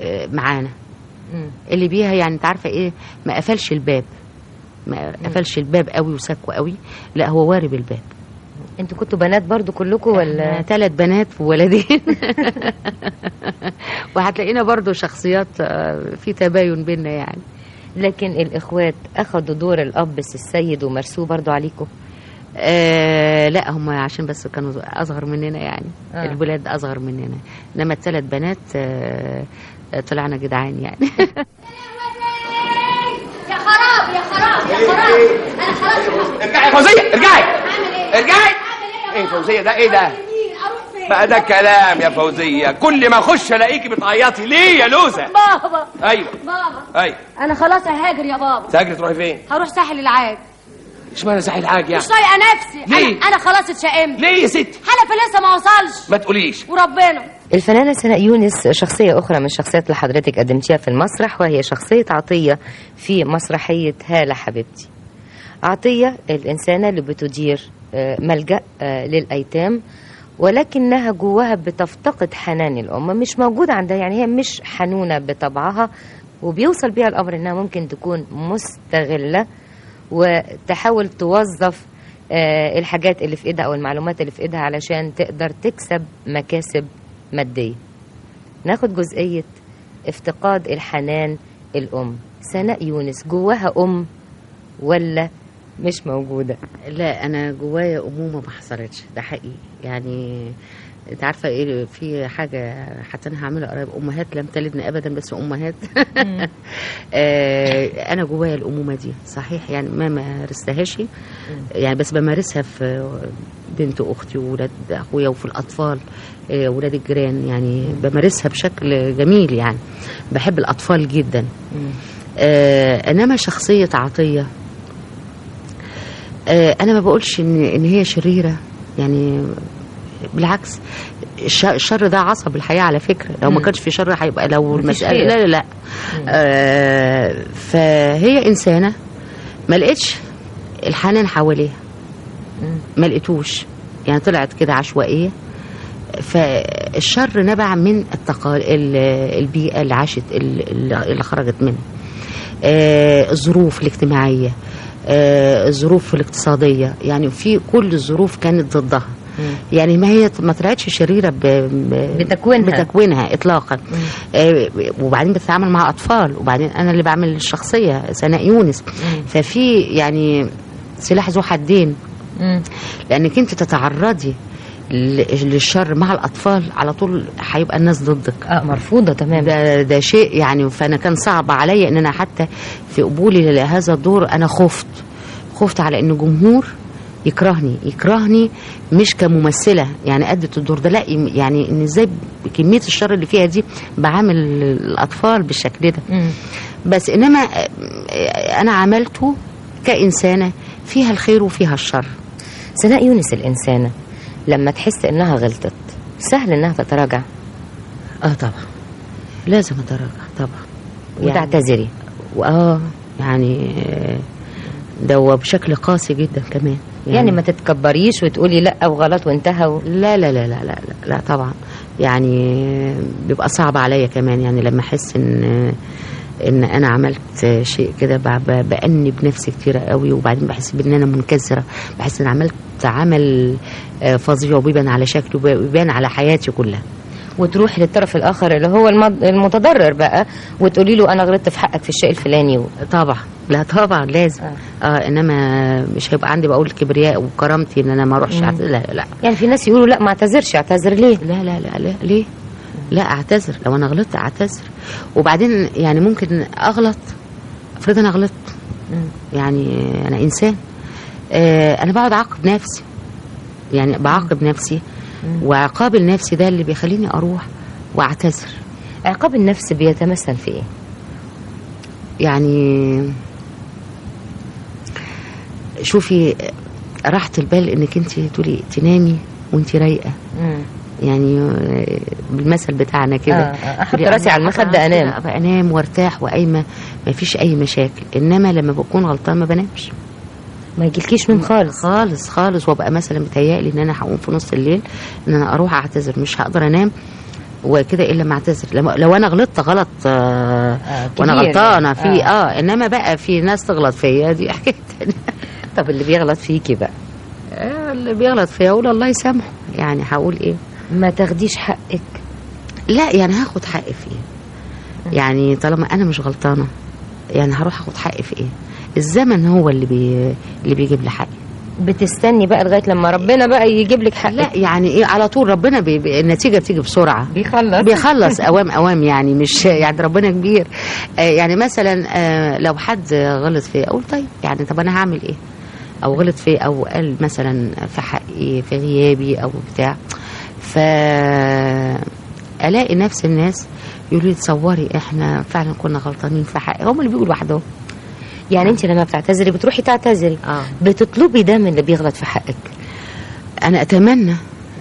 آه معانا. اللي بيها يعني أنت عارفة إيه؟ ما قفلش الباب. ما قفلش الباب قوي وسكه قوي. لا هو وارب الباب. أنتوا كنتوا بنات برضو كلكم ولا؟ ثلاث بنات وولدين. <laughs> وهتلاقينا برضو شخصيات آه، في تباين بينا يعني. لكن الإخوات أخدوا دور الأب السيد ومرسوه برضو عليكم. آه لا هم عشان بس كانوا أصغر مننا يعني. آه. آه. الولاد أصغر مننا. إنما الثلاث بنات آه طلعنا جدعان يعني. <laughs> يا خراب يا خراب يا خراب. أنا خلاص. ارجعي يا فوزيه ارجعي. ارجعي. إيه فوزية ده إيه ده؟ بقى ده كلام يا فوزية. كل ما أخش الاقيكي بتعيطي. ليه يا لوزة؟ بابا. أيوه. بابا. أيوه. أنا خلاص ههاجر يا بابا. تاجري تروحي فين؟ هروح ساحل العاج. إشمعنى ساحل حاج يعني؟ مش طايقة نفسي. ليه؟ أنا, أنا خلاص اتشائمت. ليه يا ستي حلفي لسه ما وصلش. ما تقوليش. وربنا. الفنانة سناء يونس شخصية أخرى من الشخصيات اللي حضرتك قدمتيها في المسرح وهي شخصية عطية في مسرحية هالة حبيبتي. عطية الإنسانة اللي بتدير ملجأ آه، للأيتام ولكنها جواها بتفتقد حنان الأم مش موجودة عندها يعني هي مش حنونة بطبعها وبيوصل بيها الأمر إنها ممكن تكون مستغلة وتحاول توظف آه، الحاجات اللي في إيدها أو المعلومات اللي في إيدها علشان تقدر تكسب مكاسب مادية. ناخد جزئية افتقاد الحنان الأم. سناء يونس جواها أم ولا مش موجودة. لا أنا جوايا أمومة ما حصلتش. ده حقيقي. يعني أنت عارفة إيه؟ في حاجة حتى أنا هعملها قريب. أمهات لم تلدن ابدا بس أمهات. <laughs> آه أنا جوايا الأمومة دي. صحيح يعني ما مارستهاش. يعني بس بمارسها في بنت أختي وولاد أخويا وفي الأطفال آه ولاد الجيران. يعني بمارسها بشكل جميل يعني. بحب الأطفال جدا. آه إنما شخصية عطيه أنا ما بقولش ان إن هي شريرة. يعني بالعكس الش- الشر ده عصب الحياة على فكرة. لو ما. كانش في شر هيبقى لو المساله. لا لا لا. آه فهي إنسانة ما لقيتش الحنان حواليها. ما لقيتوش. يعني طلعت كده عشوائية. فالشر نبع من التقال ال- البيئة اللي عاشت ال- اللي خرجت منها. آه، الظروف الاجتماعية. آه، الظروف الاقتصادية. يعني في كل الظروف كانت ضدها. يعني ما هي ما طلعتش شريرة ب... بتكوينها. بتكوينها اطلاقا. آه، وبعدين بتتعامل مع أطفال. وبعدين أنا اللي بعمل الشخصية سناء يونس. ففي يعني سلاح ذو حدين. لأنك أنت تتعرضي للشر مع الأطفال على طول هيبقى الناس ضدك. آه مرفوضة تمام ده, ده شيء يعني فأنا كان صعب عليا إن أنا حتى في قبولي لهذا الدور أنا خفت. خفت على إن جمهور يكرهني يكرهني مش كممثلة. يعني أدت الدور ده. لا يعني إن إزاي كمية الشر اللي فيها دي بعامل الأطفال بالشكل ده. بس إنما آه، أنا عملته كإنسانة فيها الخير وفيها الشر. سناء يونس الإنسانة. لما تحس إنها غلطت. سهل إنها تتراجع. آه طبعا. لازم أتراجع طبعا. وتعتذري. واه يعني ده هو بشكل قاسي جدا كمان. يعني ما تتكبريش وتقولي لأ وغلط وانتهى و... لا لا لا لا لا لا, لا طبعا. يعني بيبقى صعب عليا كمان يعني لما أحس إن إن أنا عملت شيء كده بأنب نفسي كتير قوي وبعدين بحس بإن أنا منكسرة. بحس إن عملت عمل آه، فظيع وبيبان على شكلي وبيبان على حياتي كلها. وتروح للطرف الآخر اللي هو المتضرر بقى وتقولي له أنا غلطت في حقك في الشيء الفلاني و... طبعا. لا طبعا لازم. آه. آه إنما مش هيبقى عندي بقول كبرياء وكرامتي إن أنا ما أروحش لا لا. يعني في ناس يقولوا لا ما أعتذرش أعتذر ليه؟ لا لا لا, لا ليه؟ لا أعتذر. لو أنا غلطت أعتذر. وبعدين يعني ممكن أغلط. أفرض أنا غلطت. يعني أنا إنسان. آه أنا بقعد أعاقب نفسي. يعني بعاقب نفسي. وعقاب النفسي ده اللي بيخليني أروح وأعتذر. عقاب النفس بيتمثل في إيه؟ يعني شوفي راحة البال إنك انت تقولي تنامي وانت رايقة. يعني آه، بالمثل بتاعنا كده. آه، آه، تقولي راسي على. كده أبقى أنام. وأرتاح وقايمة ما فيش أي مشاكل. إنما لما بكون غلطان ما بنامش. ما يجيلكيش نوم خالص. خالص خالص. وأبقى مثلا متهيألي إن أنا هقوم في نص الليل إن أنا أروح أعتذر. مش هقدر أنام وكده إلا ما أعتذر. لو أنا غلطت غلط آه وأنا كبير غلطانة يعني. في آه. آه إنما بقى في ناس تغلط فيا دي حكاية. طب اللي بيغلط فيكي بقى؟ آه، اللي بيغلط فيا أقول الله يسامحه يعني هقول إيه؟ ما تاخديش حقك. لا يعني هاخد حقي في إيه؟ يعني طالما أنا مش غلطانة يعني هروح أخد حقي في إيه؟ الزمن هو اللي بي اللي بيجيب لي حقي. بتستني بقى لغاية لما ربنا بقى يجيب لك حقك. لا يعني إيه؟ على طول ربنا بي النتيجة بتيجي بسرعة. بيخلص. بيخلص <laughs> أوام أوام يعني مش يعني ربنا كبير. آه يعني مثلا آه لو حد غلط فيا أقول طيب يعني طب أنا هعمل إيه؟ أو غلط فيا أو قال مثلا في حقي في غيابي أو بتاع. ف ألاقي نفس الناس يقولوا لي تصوري إحنا فعلا كنا غلطانين في حقي هم اللي بيقولوا لوحدهم. يعني أنت لما بتعتذري بتروحي تعتذري. آه. بتطلبي ده من اللي بيغلط في حقك. أنا أتمنى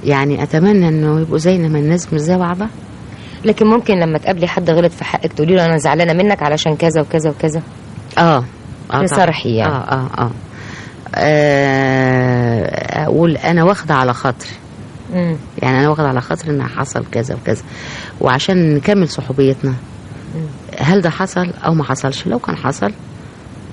يعني أتمنى إنه يبقوا زينا ما الناس مش زي بعضها. لكن ممكن لما تقابلي حد غلط في حقك تقولي له أنا زعلانة منك علشان كذا وكذا وكذا؟ آه. آه تصرحي يعني. آه, آه آه. آه أقول أنا واخدة على خاطري. مم. يعني أنا واخدة على خاطري ان حصل كذا وكذا. وعشان نكمل صحوبيتنا هل ده حصل أو ما حصلش؟ لو كان حصل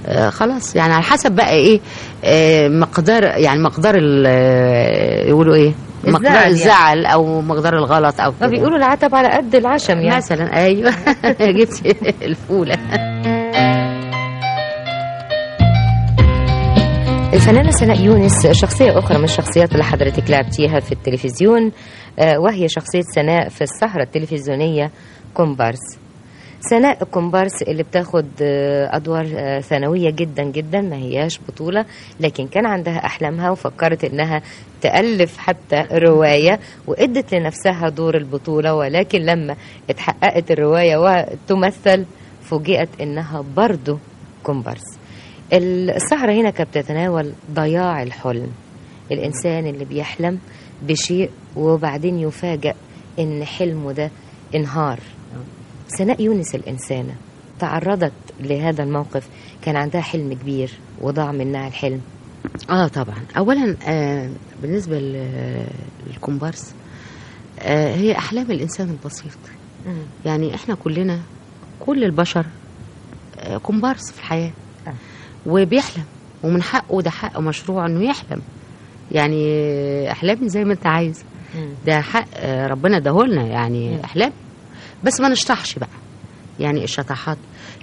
آه خلاص. يعني على حسب بقى إيه آه مقدار يعني مقدار آه، يقولوا إيه الزعل مقدار يعني. الزعل أو مقدار الغلط أو ما كده. بيقولوا العتب على قد العشم يعني. مثلا أيوه. <laughs> جبتي الفولة. الفنانة سناء يونس شخصية أخرى من الشخصيات اللي حضرتك لعبتيها في التلفزيون آه، وهي شخصية سناء في السهرة التلفزيونية كومبارس. سناء الكومبارس اللي بتاخد آه، أدوار آه، ثانوية جدا جدا ما هياش بطولة لكن كان عندها أحلامها وفكرت إنها تألف حتى رواية وإدت لنفسها دور البطولة ولكن لما اتحققت الرواية وتمثل فوجئت إنها برضو كومبارس. السهرة هنا كانت بتتناول ضياع الحلم. الإنسان اللي بيحلم بشيء وبعدين يفاجأ إن حلمه ده انهار. سناء يونس الإنسانة تعرضت لهذا الموقف. كان عندها حلم كبير وضاع منها الحلم. آه طبعا. اولا آه بالنسبة لل- للكومبارس آه هي أحلام الإنسان البسيط. يعني إحنا كلنا كل البشر آه كومبارس في الحياة. وبيحلم. ومن حقه ده حق مشروع إنه يحلم. يعني احلام زي ما أنت عايز. ده حق ربنا اداهولنا يعني أحلام. بس ما نشطحش بقى. يعني الشطحات.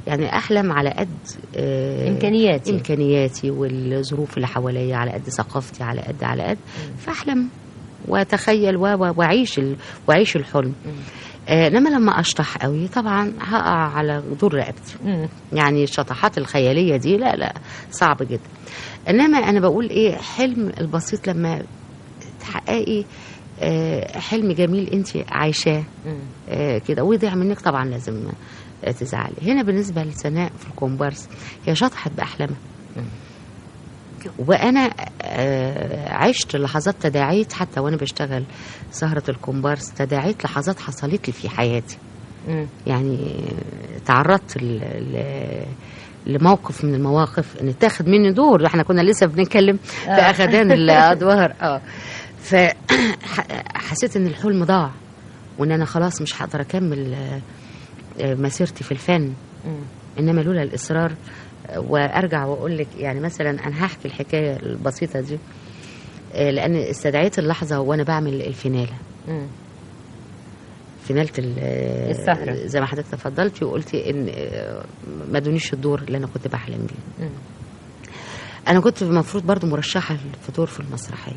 يعني أحلم على قد آه، إمكانياتي. إمكانياتي والظروف اللي حواليا على قد ثقافتي على قد على قد. فأحلم. وأتخيل وأعيش وأعيش الحلم. آه، إنما لما أشطح قوي طبعا هقع على جذور رقبتي. يعني الشطحات الخيالية دي لا لا صعب جدا. إنما أنا بقول إيه حلم البسيط لما تحققي آه، حلم جميل أنت عايشاه آه، كده. ويضيع منك طبعا لازم آه، تزعلي. هنا بالنسبة لسناء في الكومبارس هي شطحت بأحلامها. وأنا آه، عشت لحظات تداعيت حتى وأنا بشتغل سهرة الكومبارس تداعيت لحظات حصلت لي في حياتي. يعني تعرضت ل... ل... لموقف من المواقف إن اتاخد مني دور إحنا كنا لسه بنتكلم في آه. اخدان <laughs> الأدوار آه. فحسيت إن الحلم ضاع وإن أنا خلاص مش هقدر أكمل آه، آه، مسيرتي في الفن. إنما لولا الإصرار آه، وأرجع واقول لك يعني مثلا أنا هحكي الحكاية البسيطة دي آه، لأن استدعيت اللحظة وأنا بعمل الفيناله فينالة ال- السهرة. زي ما حضرتك تفضلتي وقلتي إن آه، ما دونيش الدور اللي أنا كنت بحلم بيه. أنا كنت المفروض برضو مرشحة في دور في المسرحية.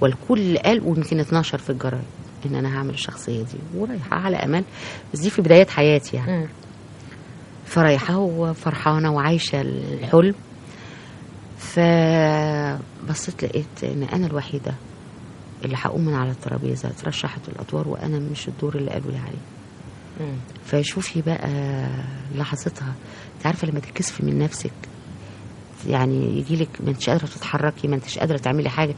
والكل قال ويمكن 12 في الجرايد إن أنا هعمل الشخصية دي ورايحة على أمل بس دي في بدايات حياتي يعني. فرايحه وفرحانة وعايشة الحلم. فبصيت لقيت إن أنا الوحيدة اللي هقوم من على الترابيزة اترشحت الأدوار وأنا مش الدور اللي قالوا لي عليه فشوفي بقى لحظتها. أنت عارفة لما تتكسفي من نفسك يعني يجي لك ما انتش قادرة تتحركي ما انتش قادرة تعملي حاجة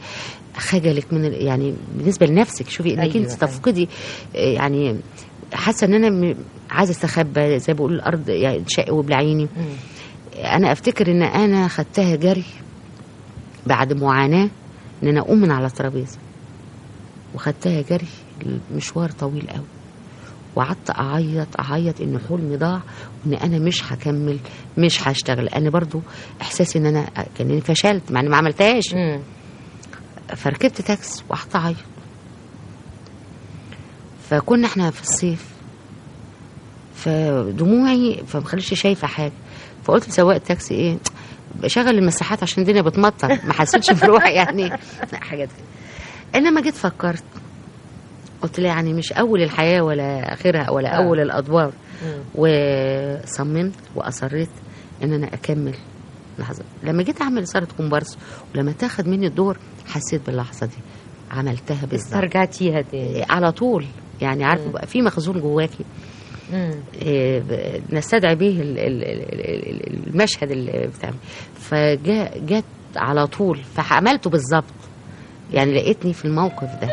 خجلك من يعني بالنسبة لنفسك. شوفي إنك أيوة، انت أيوة. تفقدي يعني حاسة إن أنا عايزة أستخبى زي بقول الأرض يعني شقي وبلعيني أنا أفتكر إن أنا خدتها جري بعد معاناة إن أنا أقوم من على الترابيزة. وخدتها جري المشوار طويل قوي وقعدت أعيط أعيط إن حلمي ضاع وإن أنا مش هكمل مش هشتغل. أنا برضو إحساسي إن أنا كاني فشلت مع إني ما عملتهاش. فركبت تاكسي وقعدت أعيط. فكنا إحنا في الصيف. فدموعي فما خليش شايفة حاجة. فقلت لسواق التاكسي إيه بشغل المساحات عشان الدنيا بتمطر. ما حسيتش بروحي يعني. حاجات كده إنما جيت فكرت. قلت لا يعني مش أول الحياة ولا آخرها ولا آه. أول الأدوار. وصممت وأصريت إن أنا أكمل. لحظة. لما جيت أعمل إثارة كومبارس ولما تاخد مني الدور حسيت باللحظة دي. عملتها بالظبط. استرجعتيها تاني. على طول. يعني عارفه بقى في مخزون جواكي. إيه، ب- نستدعي به ال- ال- ال- ال- المشهد اللي بتاع فجاء جت على طول فعملته بالظبط. يعني لقيتني في الموقف ده.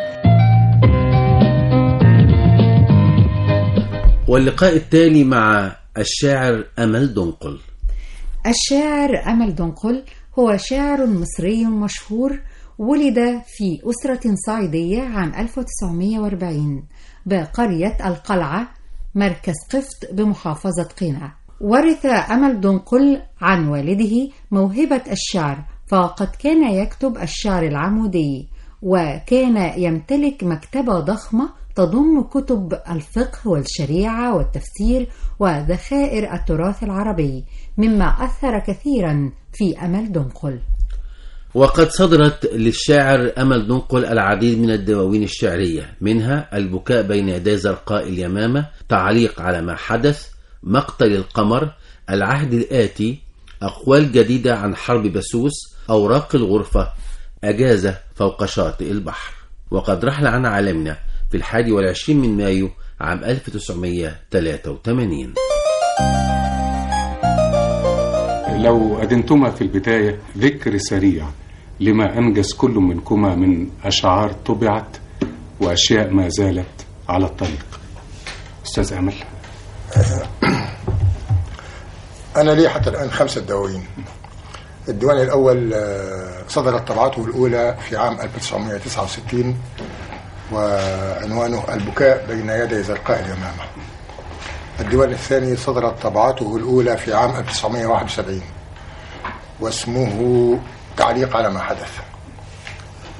واللقاء التالي مع الشاعر أمل دنقل. الشاعر أمل دنقل هو شاعر مصري مشهور ولد في أسرة صعيدية عام 1940 بقرية القلعة مركز قفط بمحافظة قنا ورث أمل دنقل عن والده موهبة الشعر فقد كان يكتب الشعر العمودي وكان يمتلك مكتبة ضخمة تضم كتب الفقه والشريعة والتفسير وذخائر التراث العربي مما أثر كثيرا في أمل دنقل. وقد صدرت للشاعر أمل دنقل العديد من الدواوين الشعرية منها البكاء بين يدي زرقاء اليمامة تعليق على ما حدث مقتل القمر العهد الآتي أقوال جديدة عن حرب بسوس أوراق الغرفة أجازة فوق شاطئ البحر. وقد رحل عن عالمنا في الحادي والعشرين من مايو عام 1983 لو أدنتما في البداية ذكر سريع لما أنجز كل منكما من أشعار طبعت وأشياء ما زالت على الطريق. أستاذ أمل. <clears throat> أنا لي حتى الآن خمسة دواوين. الديوان الأول آه، صدرت طبعته الأولى في عام 1969 وعنوانه البكاء بين يدي زرقاء اليمامة. الديوان الثاني صدرت طبعته الأولى في عام 1971 واسمه تعليق على ما حدث.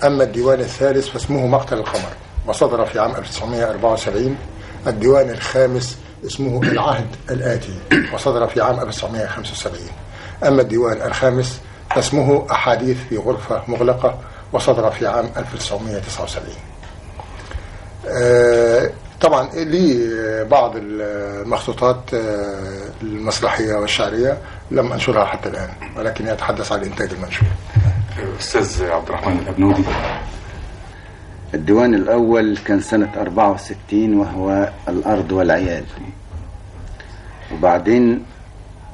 أما الديوان الثالث فاسمه مقتل القمر وصدر في عام 1974 الديوان الخامس اسمه العهد الآتي وصدر في عام 1975 أما الديوان الخامس فاسمه أحاديث في غرفة مغلقة وصدر في عام 1979 آه، طبعا لي بعض المخطوطات آه، المسرحية والشعرية لم أنشرها حتى الآن ولكن يتحدث عن الإنتاج المنشور. أستاذ عبد الرحمن الأبنودي. الديوان الأول كان سنة 64 وهو الأرض والعيال. وبعدين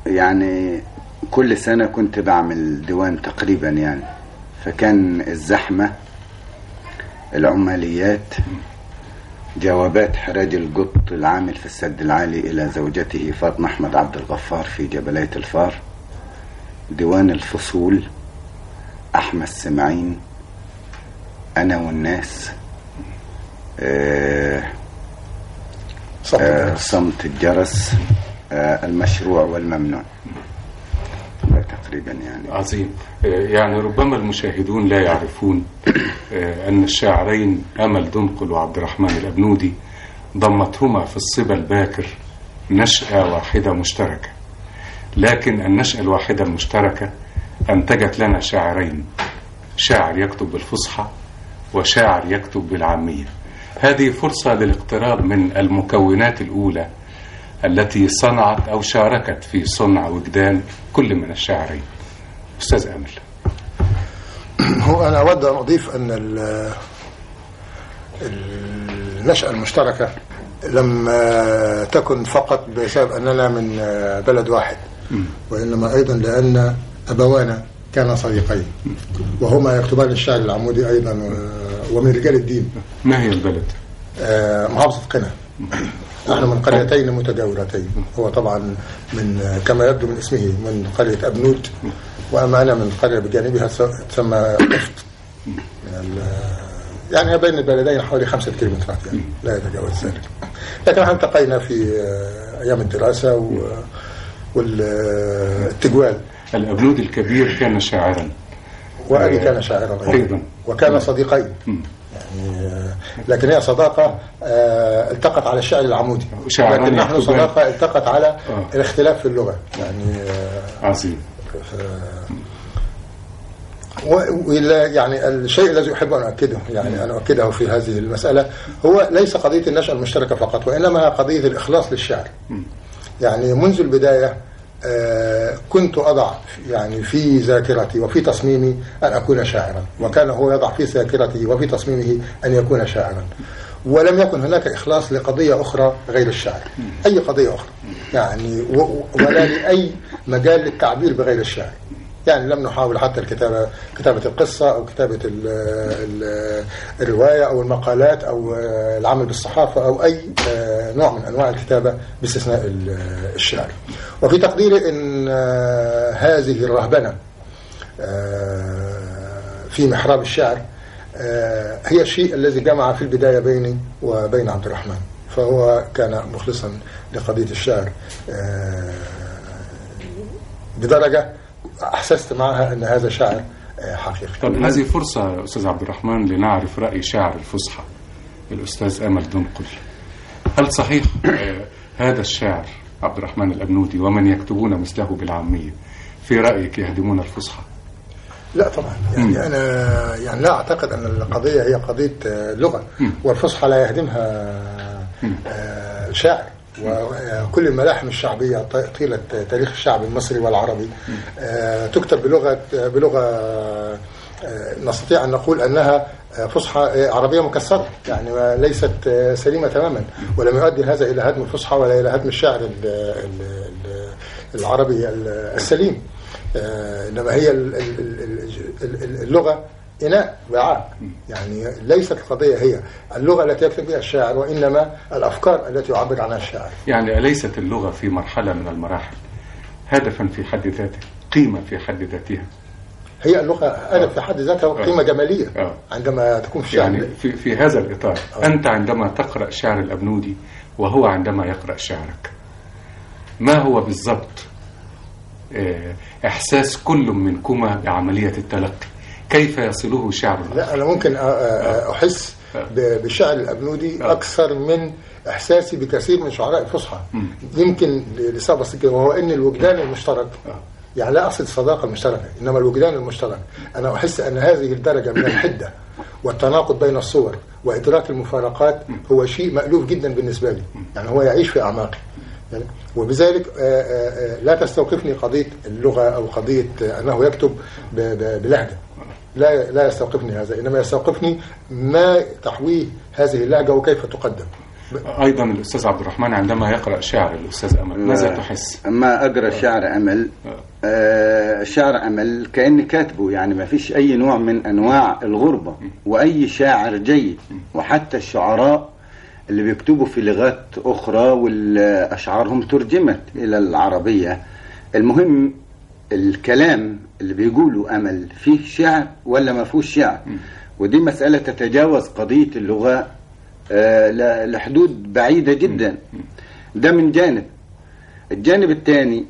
يعني كل سنة كنت بعمل ديوان تقريبا يعني. فكان الزحمة العماليات جوابات حراج القط العامل في السد العالي إلى زوجته فاطمة أحمد عبد الغفار في جبلية الفار ديوان الفصول أحمد سمعين أنا والناس آه آه صمت الجرس آه المشروع والممنوع. تقريبا يعني. عظيم. آه، يعني ربما المشاهدون لا يعرفون آه، أن الشاعرين أمل دنقل وعبد الرحمن الأبنودي ضمتهما في الصبا الباكر نشأة واحدة مشتركة. لكن النشأة الواحدة المشتركة أنتجت لنا شاعرين شاعر يكتب بالفصحى وشاعر يكتب بالعامية هذه فرصة للاقتراب من المكونات الأولى التي صنعت أو شاركت في صنع وجدان كل من الشاعرين أستاذ أمل. <clears throat> هو أنا أود أن أضيف أن ال- النشأة المشتركة لم تكن فقط بسبب أننا من بلد واحد وإنما أيضا لأن أبوانا كانا صديقين وهما يكتبان الشعر العمودي أيضا آه، ومن رجال الدين. ما هي البلد؟ آه، محافظة قنا. نحن من قريتين متجاورتين. هو طبعا من كما يبدو من اسمه من قرية أبنود وأما أنا من قرية بجانبها تسمى قفط من ال- يعني بين البلدين حوالي خمسة كيلومترات يعني لا يتجاوز ذلك. لكن إحنا التقينا في أيام الدراسة و- والتجوال. الأبنود الكبير كان شاعرا. وأبي كان شاعرا أيضا. وكان صديقين. يعني لكن هي صداقة آه، التقت على الشعر العمودي. لكن نحن. صداقة التقت على آه. الاختلاف في اللغة. يعني آه، عظيم. يعني الشيء الذي أحب أن أؤكده يعني أن أؤكده في هذه المسألة هو ليس قضية النشأة المشتركة فقط وإنما قضية الإخلاص للشعر. يعني منذ البداية كنت أضع يعني في ذاكرتي وفي تصميمي أن أكون شاعرا وكان هو يضع في ذاكرته وفي تصميمه أن يكون شاعرا. ولم يكن هناك إخلاص لقضية أخرى غير الشعر أي قضية أخرى. يعني ولا لأي مجال للتعبير بغير الشعر يعني لم نحاول حتى الكتابة كتابة القصة أو كتابة ال ال الرواية أو المقالات أو العمل بالصحافة أو أي نوع من أنواع الكتابة باستثناء ال- الشعر. وفي تقديري أن هذه الرهبنة في محراب الشعر هي الشيء الذي جمع في البداية بيني وبين عبد الرحمن. فهو كان مخلصا لقضية الشعر بدرجة أحسست معها أن هذا شعر حقيقي. طب هذه فرصة يا أستاذ عبد الرحمن لنعرف رأي شاعر الفصحى الأستاذ أمل دنقل. هل صحيح آه، هذا الشاعر عبد الرحمن الأبنودي ومن يكتبون مثله بالعامية في رأيك يهدمون الفصحى؟ لا طبعا يعني أنا يعني لا أعتقد أن القضية هي قضية آه، لغة والفصحى لا يهدمها آه، شاعر. وكل الملاحم الشعبية ط- طيلة تاريخ الشعب المصري والعربي آه، تكتب بلغة بلغة آه، نستطيع أن نقول أنها آه، فصحى عربية مكسرة يعني ليست سليمة تماما ولم يؤدي هذا إلى هدم الفصحى ولا إلى هدم الشعر ال- ال- ال- العربي ال- السليم. إنما هي ال- إناء وعاء يعني ليست القضية هي اللغة التي يكتب بها الشاعر وإنما الأفكار التي يعبر عنها الشاعر. يعني أليست اللغة في مرحلة من المراحل؟ هدفا في حد ذاته قيمة في حد ذاتها. هي اللغة أدب في حد ذاتها قيمة جمالية آه. عندما تكون في الشعر يعني في, في هذا الإطار أنت عندما تقرأ شعر الأبنودي وهو عندما يقرأ شعرك ما هو بالضبط آه، إحساس كل منكما بعملية التلقي؟ كيف يصله شعر؟ لا أنا ممكن أحس ب- بالشعر الأبنودي أكثر من إحساسي بكثير من شعراء الفصحى. يمكن لسبب بسيط وهو أن الوجدان المشترك. يعني لا أقصد الصداقة المشتركة إنما الوجدان المشترك. أنا أحس أن هذه الدرجة من الحدة والتناقض بين الصور وإدراك المفارقات هو شيء مألوف جدا بالنسبة لي. يعني هو يعيش في أعماقي. يعني وبذلك آه، آه، آه، لا تستوقفني قضية اللغة أو قضية آه، أنه يكتب بلهجة. لا لا يستوقفني هذا إنما يستوقفني ما تحويه هذه اللهجة وكيف تقدم. أيضا الأستاذ عبد الرحمن عندما يقرأ شعر الأستاذ أمل ماذا تحس؟ ما أقرأ شعر أمل آه. شعر أمل كأني كاتبه يعني ما فيش أي نوع من أنواع الغربة وأي شاعر جيد. وحتى الشعراء اللي بيكتبوا في لغات أخرى والأشعارهم ترجمت إلى العربية. المهم الكلام اللي بيقوله أمل فيه شعر ولا ما فيهوش شعر ودي مسألة تتجاوز قضية اللغة آه، لحدود بعيدة جدا. ده من جانب. الجانب الثاني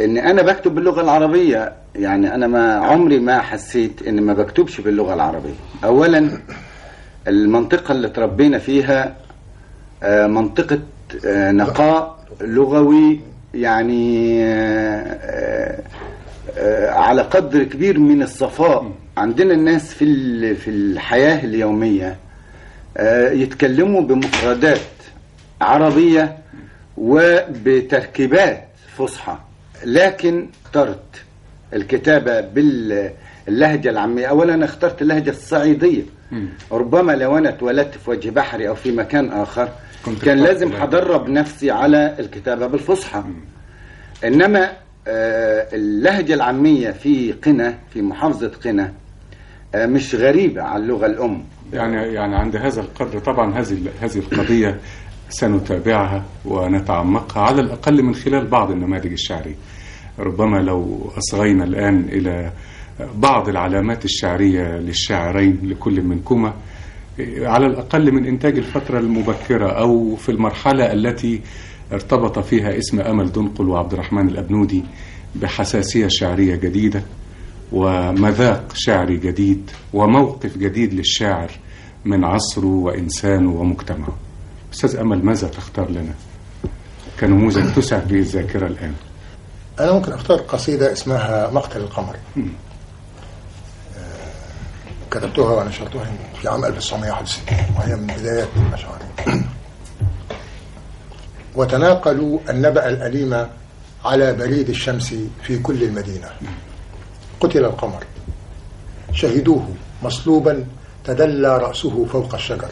إن أنا بكتب باللغة العربية يعني أنا ما عمري ما حسيت إن ما بكتبش باللغة العربية. اولا المنطقة اللي تربينا فيها آه، منطقة آه، نقاء لغوي يعني على قدر كبير من الصفاء. عندنا الناس في في الحياة اليومية آه، يتكلموا بمفردات عربية وبتركيبات فصحى. لكن اخترت الكتابة باللهجة العامية. أولا اخترت اللهجة الصعيدية. ربما لو أنا اتولدت في وجه بحري أو في مكان آخر. كان لازم هدرب نفسي على الكتابة بالفصحى. إنما آه، اللهجة العامية في قنا في محافظة قنا آه، مش غريبة على اللغة الأم. يعني يعني عند هذا القدر طبعا هذه هذه القضية سنتابعها ونتعمقها على الأقل من خلال بعض النماذج الشعرية ربما لو أصغينا الآن إلى بعض العلامات الشعرية للشاعرين لكل منكما على الأقل من إنتاج الفترة المبكرة أو في المرحلة التي ارتبط فيها اسم أمل دنقل وعبد الرحمن الأبنودي بحساسية شعرية جديدة ومذاق شعري جديد وموقف جديد للشاعر من عصره وإنسانه ومجتمعه أستاذ أمل ماذا تختار لنا كنموذج تسعد به الذاكرة الآن؟ أنا ممكن أختار قصيدة اسمها مقتل القمر. آه، كتبتها ونشرتها في عام 1961 وهي من بدايات أشعاري وتناقلوا النبأ الأليم على بريد الشمس في كل المدينة. قتل القمر. شهدوه مصلوبا تدلى رأسه فوق الشجر.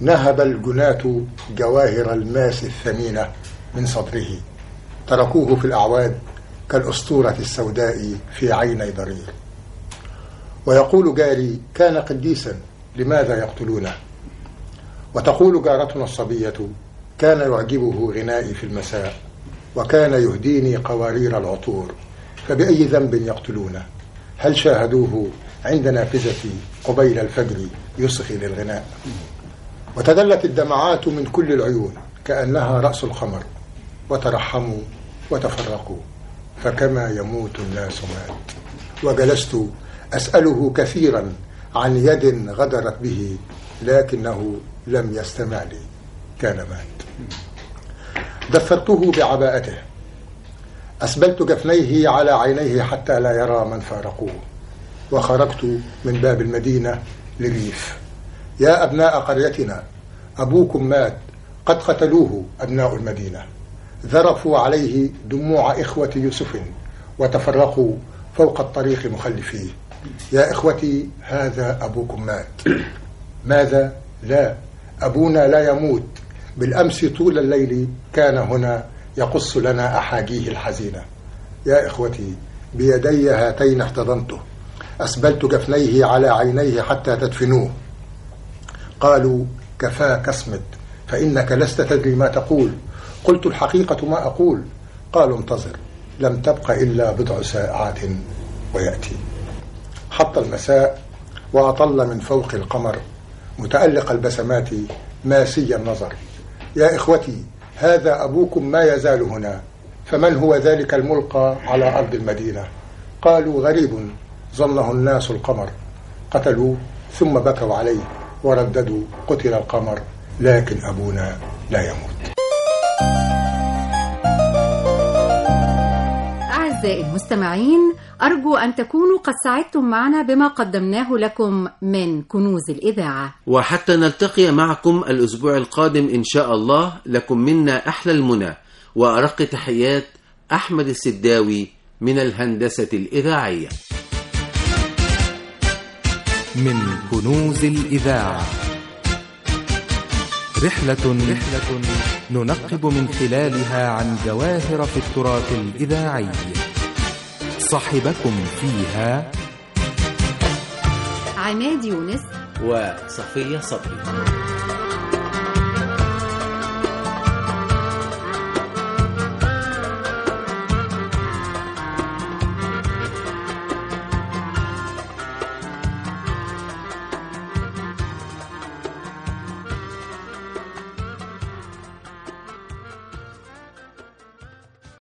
نهب الجناة جواهر الماس الثمينة من صدره. تركوه في الأعواد كالأسطورة السوداء في عيني ضرير. ويقول جاري كان قديسا لماذا يقتلونه وتقول جارتنا الصبية كان يعجبه غنائي في المساء وكان يهديني قوارير العطور فبأي ذنب يقتلونه؟ هل شاهدوه عند نافذتي قبيل الفجر يصغي للغناء؟ وتدلت الدمعات من كل العيون كأنها رأس القمر وترحموا وتفرقوا فكما يموت الناس مات. وجلست أسأله كثيرا عن يد غدرت به لكنه لم يستمع لي. كان مات. دثرته بعباءته. أسبلت جفنيه على عينيه حتى لا يرى من فارقوه. وخرجت من باب المدينة للريف يا أبناء قريتنا أبوكم مات. قد قتلوه أبناء المدينة. ذرفوا عليه دموع إخوة يوسف وتفرقوا فوق الطريق مخلفيه. يا إخوتي هذا أبوكم مات. ماذا؟ لا أبونا لا يموت. بالأمس طول الليل كان هنا يقص لنا أحاجيه الحزينة. يا إخوتي بيدي هاتين احتضنته. أسبلت جفنيه على عينيه حتى تدفنوه. قالوا كفاك اصمت فإنك لست تدري ما تقول. قلت الحقيقة ما أقول. قالوا انتظر لم تبق إلا بضع ساعات ويأتي. حط المساء وأطل من فوق القمر. متألق البسمات ماسي النظر. يا إخوتي هذا أبوكم ما يزال هنا. فمن هو ذلك الملقى على أرض المدينة؟ قالوا غريب ظنه الناس القمر. قتلوه ثم بكوا عليه ورددوا قتل القمر. لكن أبونا لا يموت. أعزائي المستمعين أرجو أن تكونوا قد سعدتم معنا بما قدمناه لكم من كنوز الإذاعة. وحتى نلتقي معكم الأسبوع القادم إن شاء الله لكم منا أحلى المنى. وأرق تحيات أحمد السداوي من الهندسة الإذاعية. من كنوز الإذاعة. رحلة رحلة ننقب من خلالها عن جواهر في التراث الإذاعي. صاحبكم فيها. عماد يونس وصفية صبري.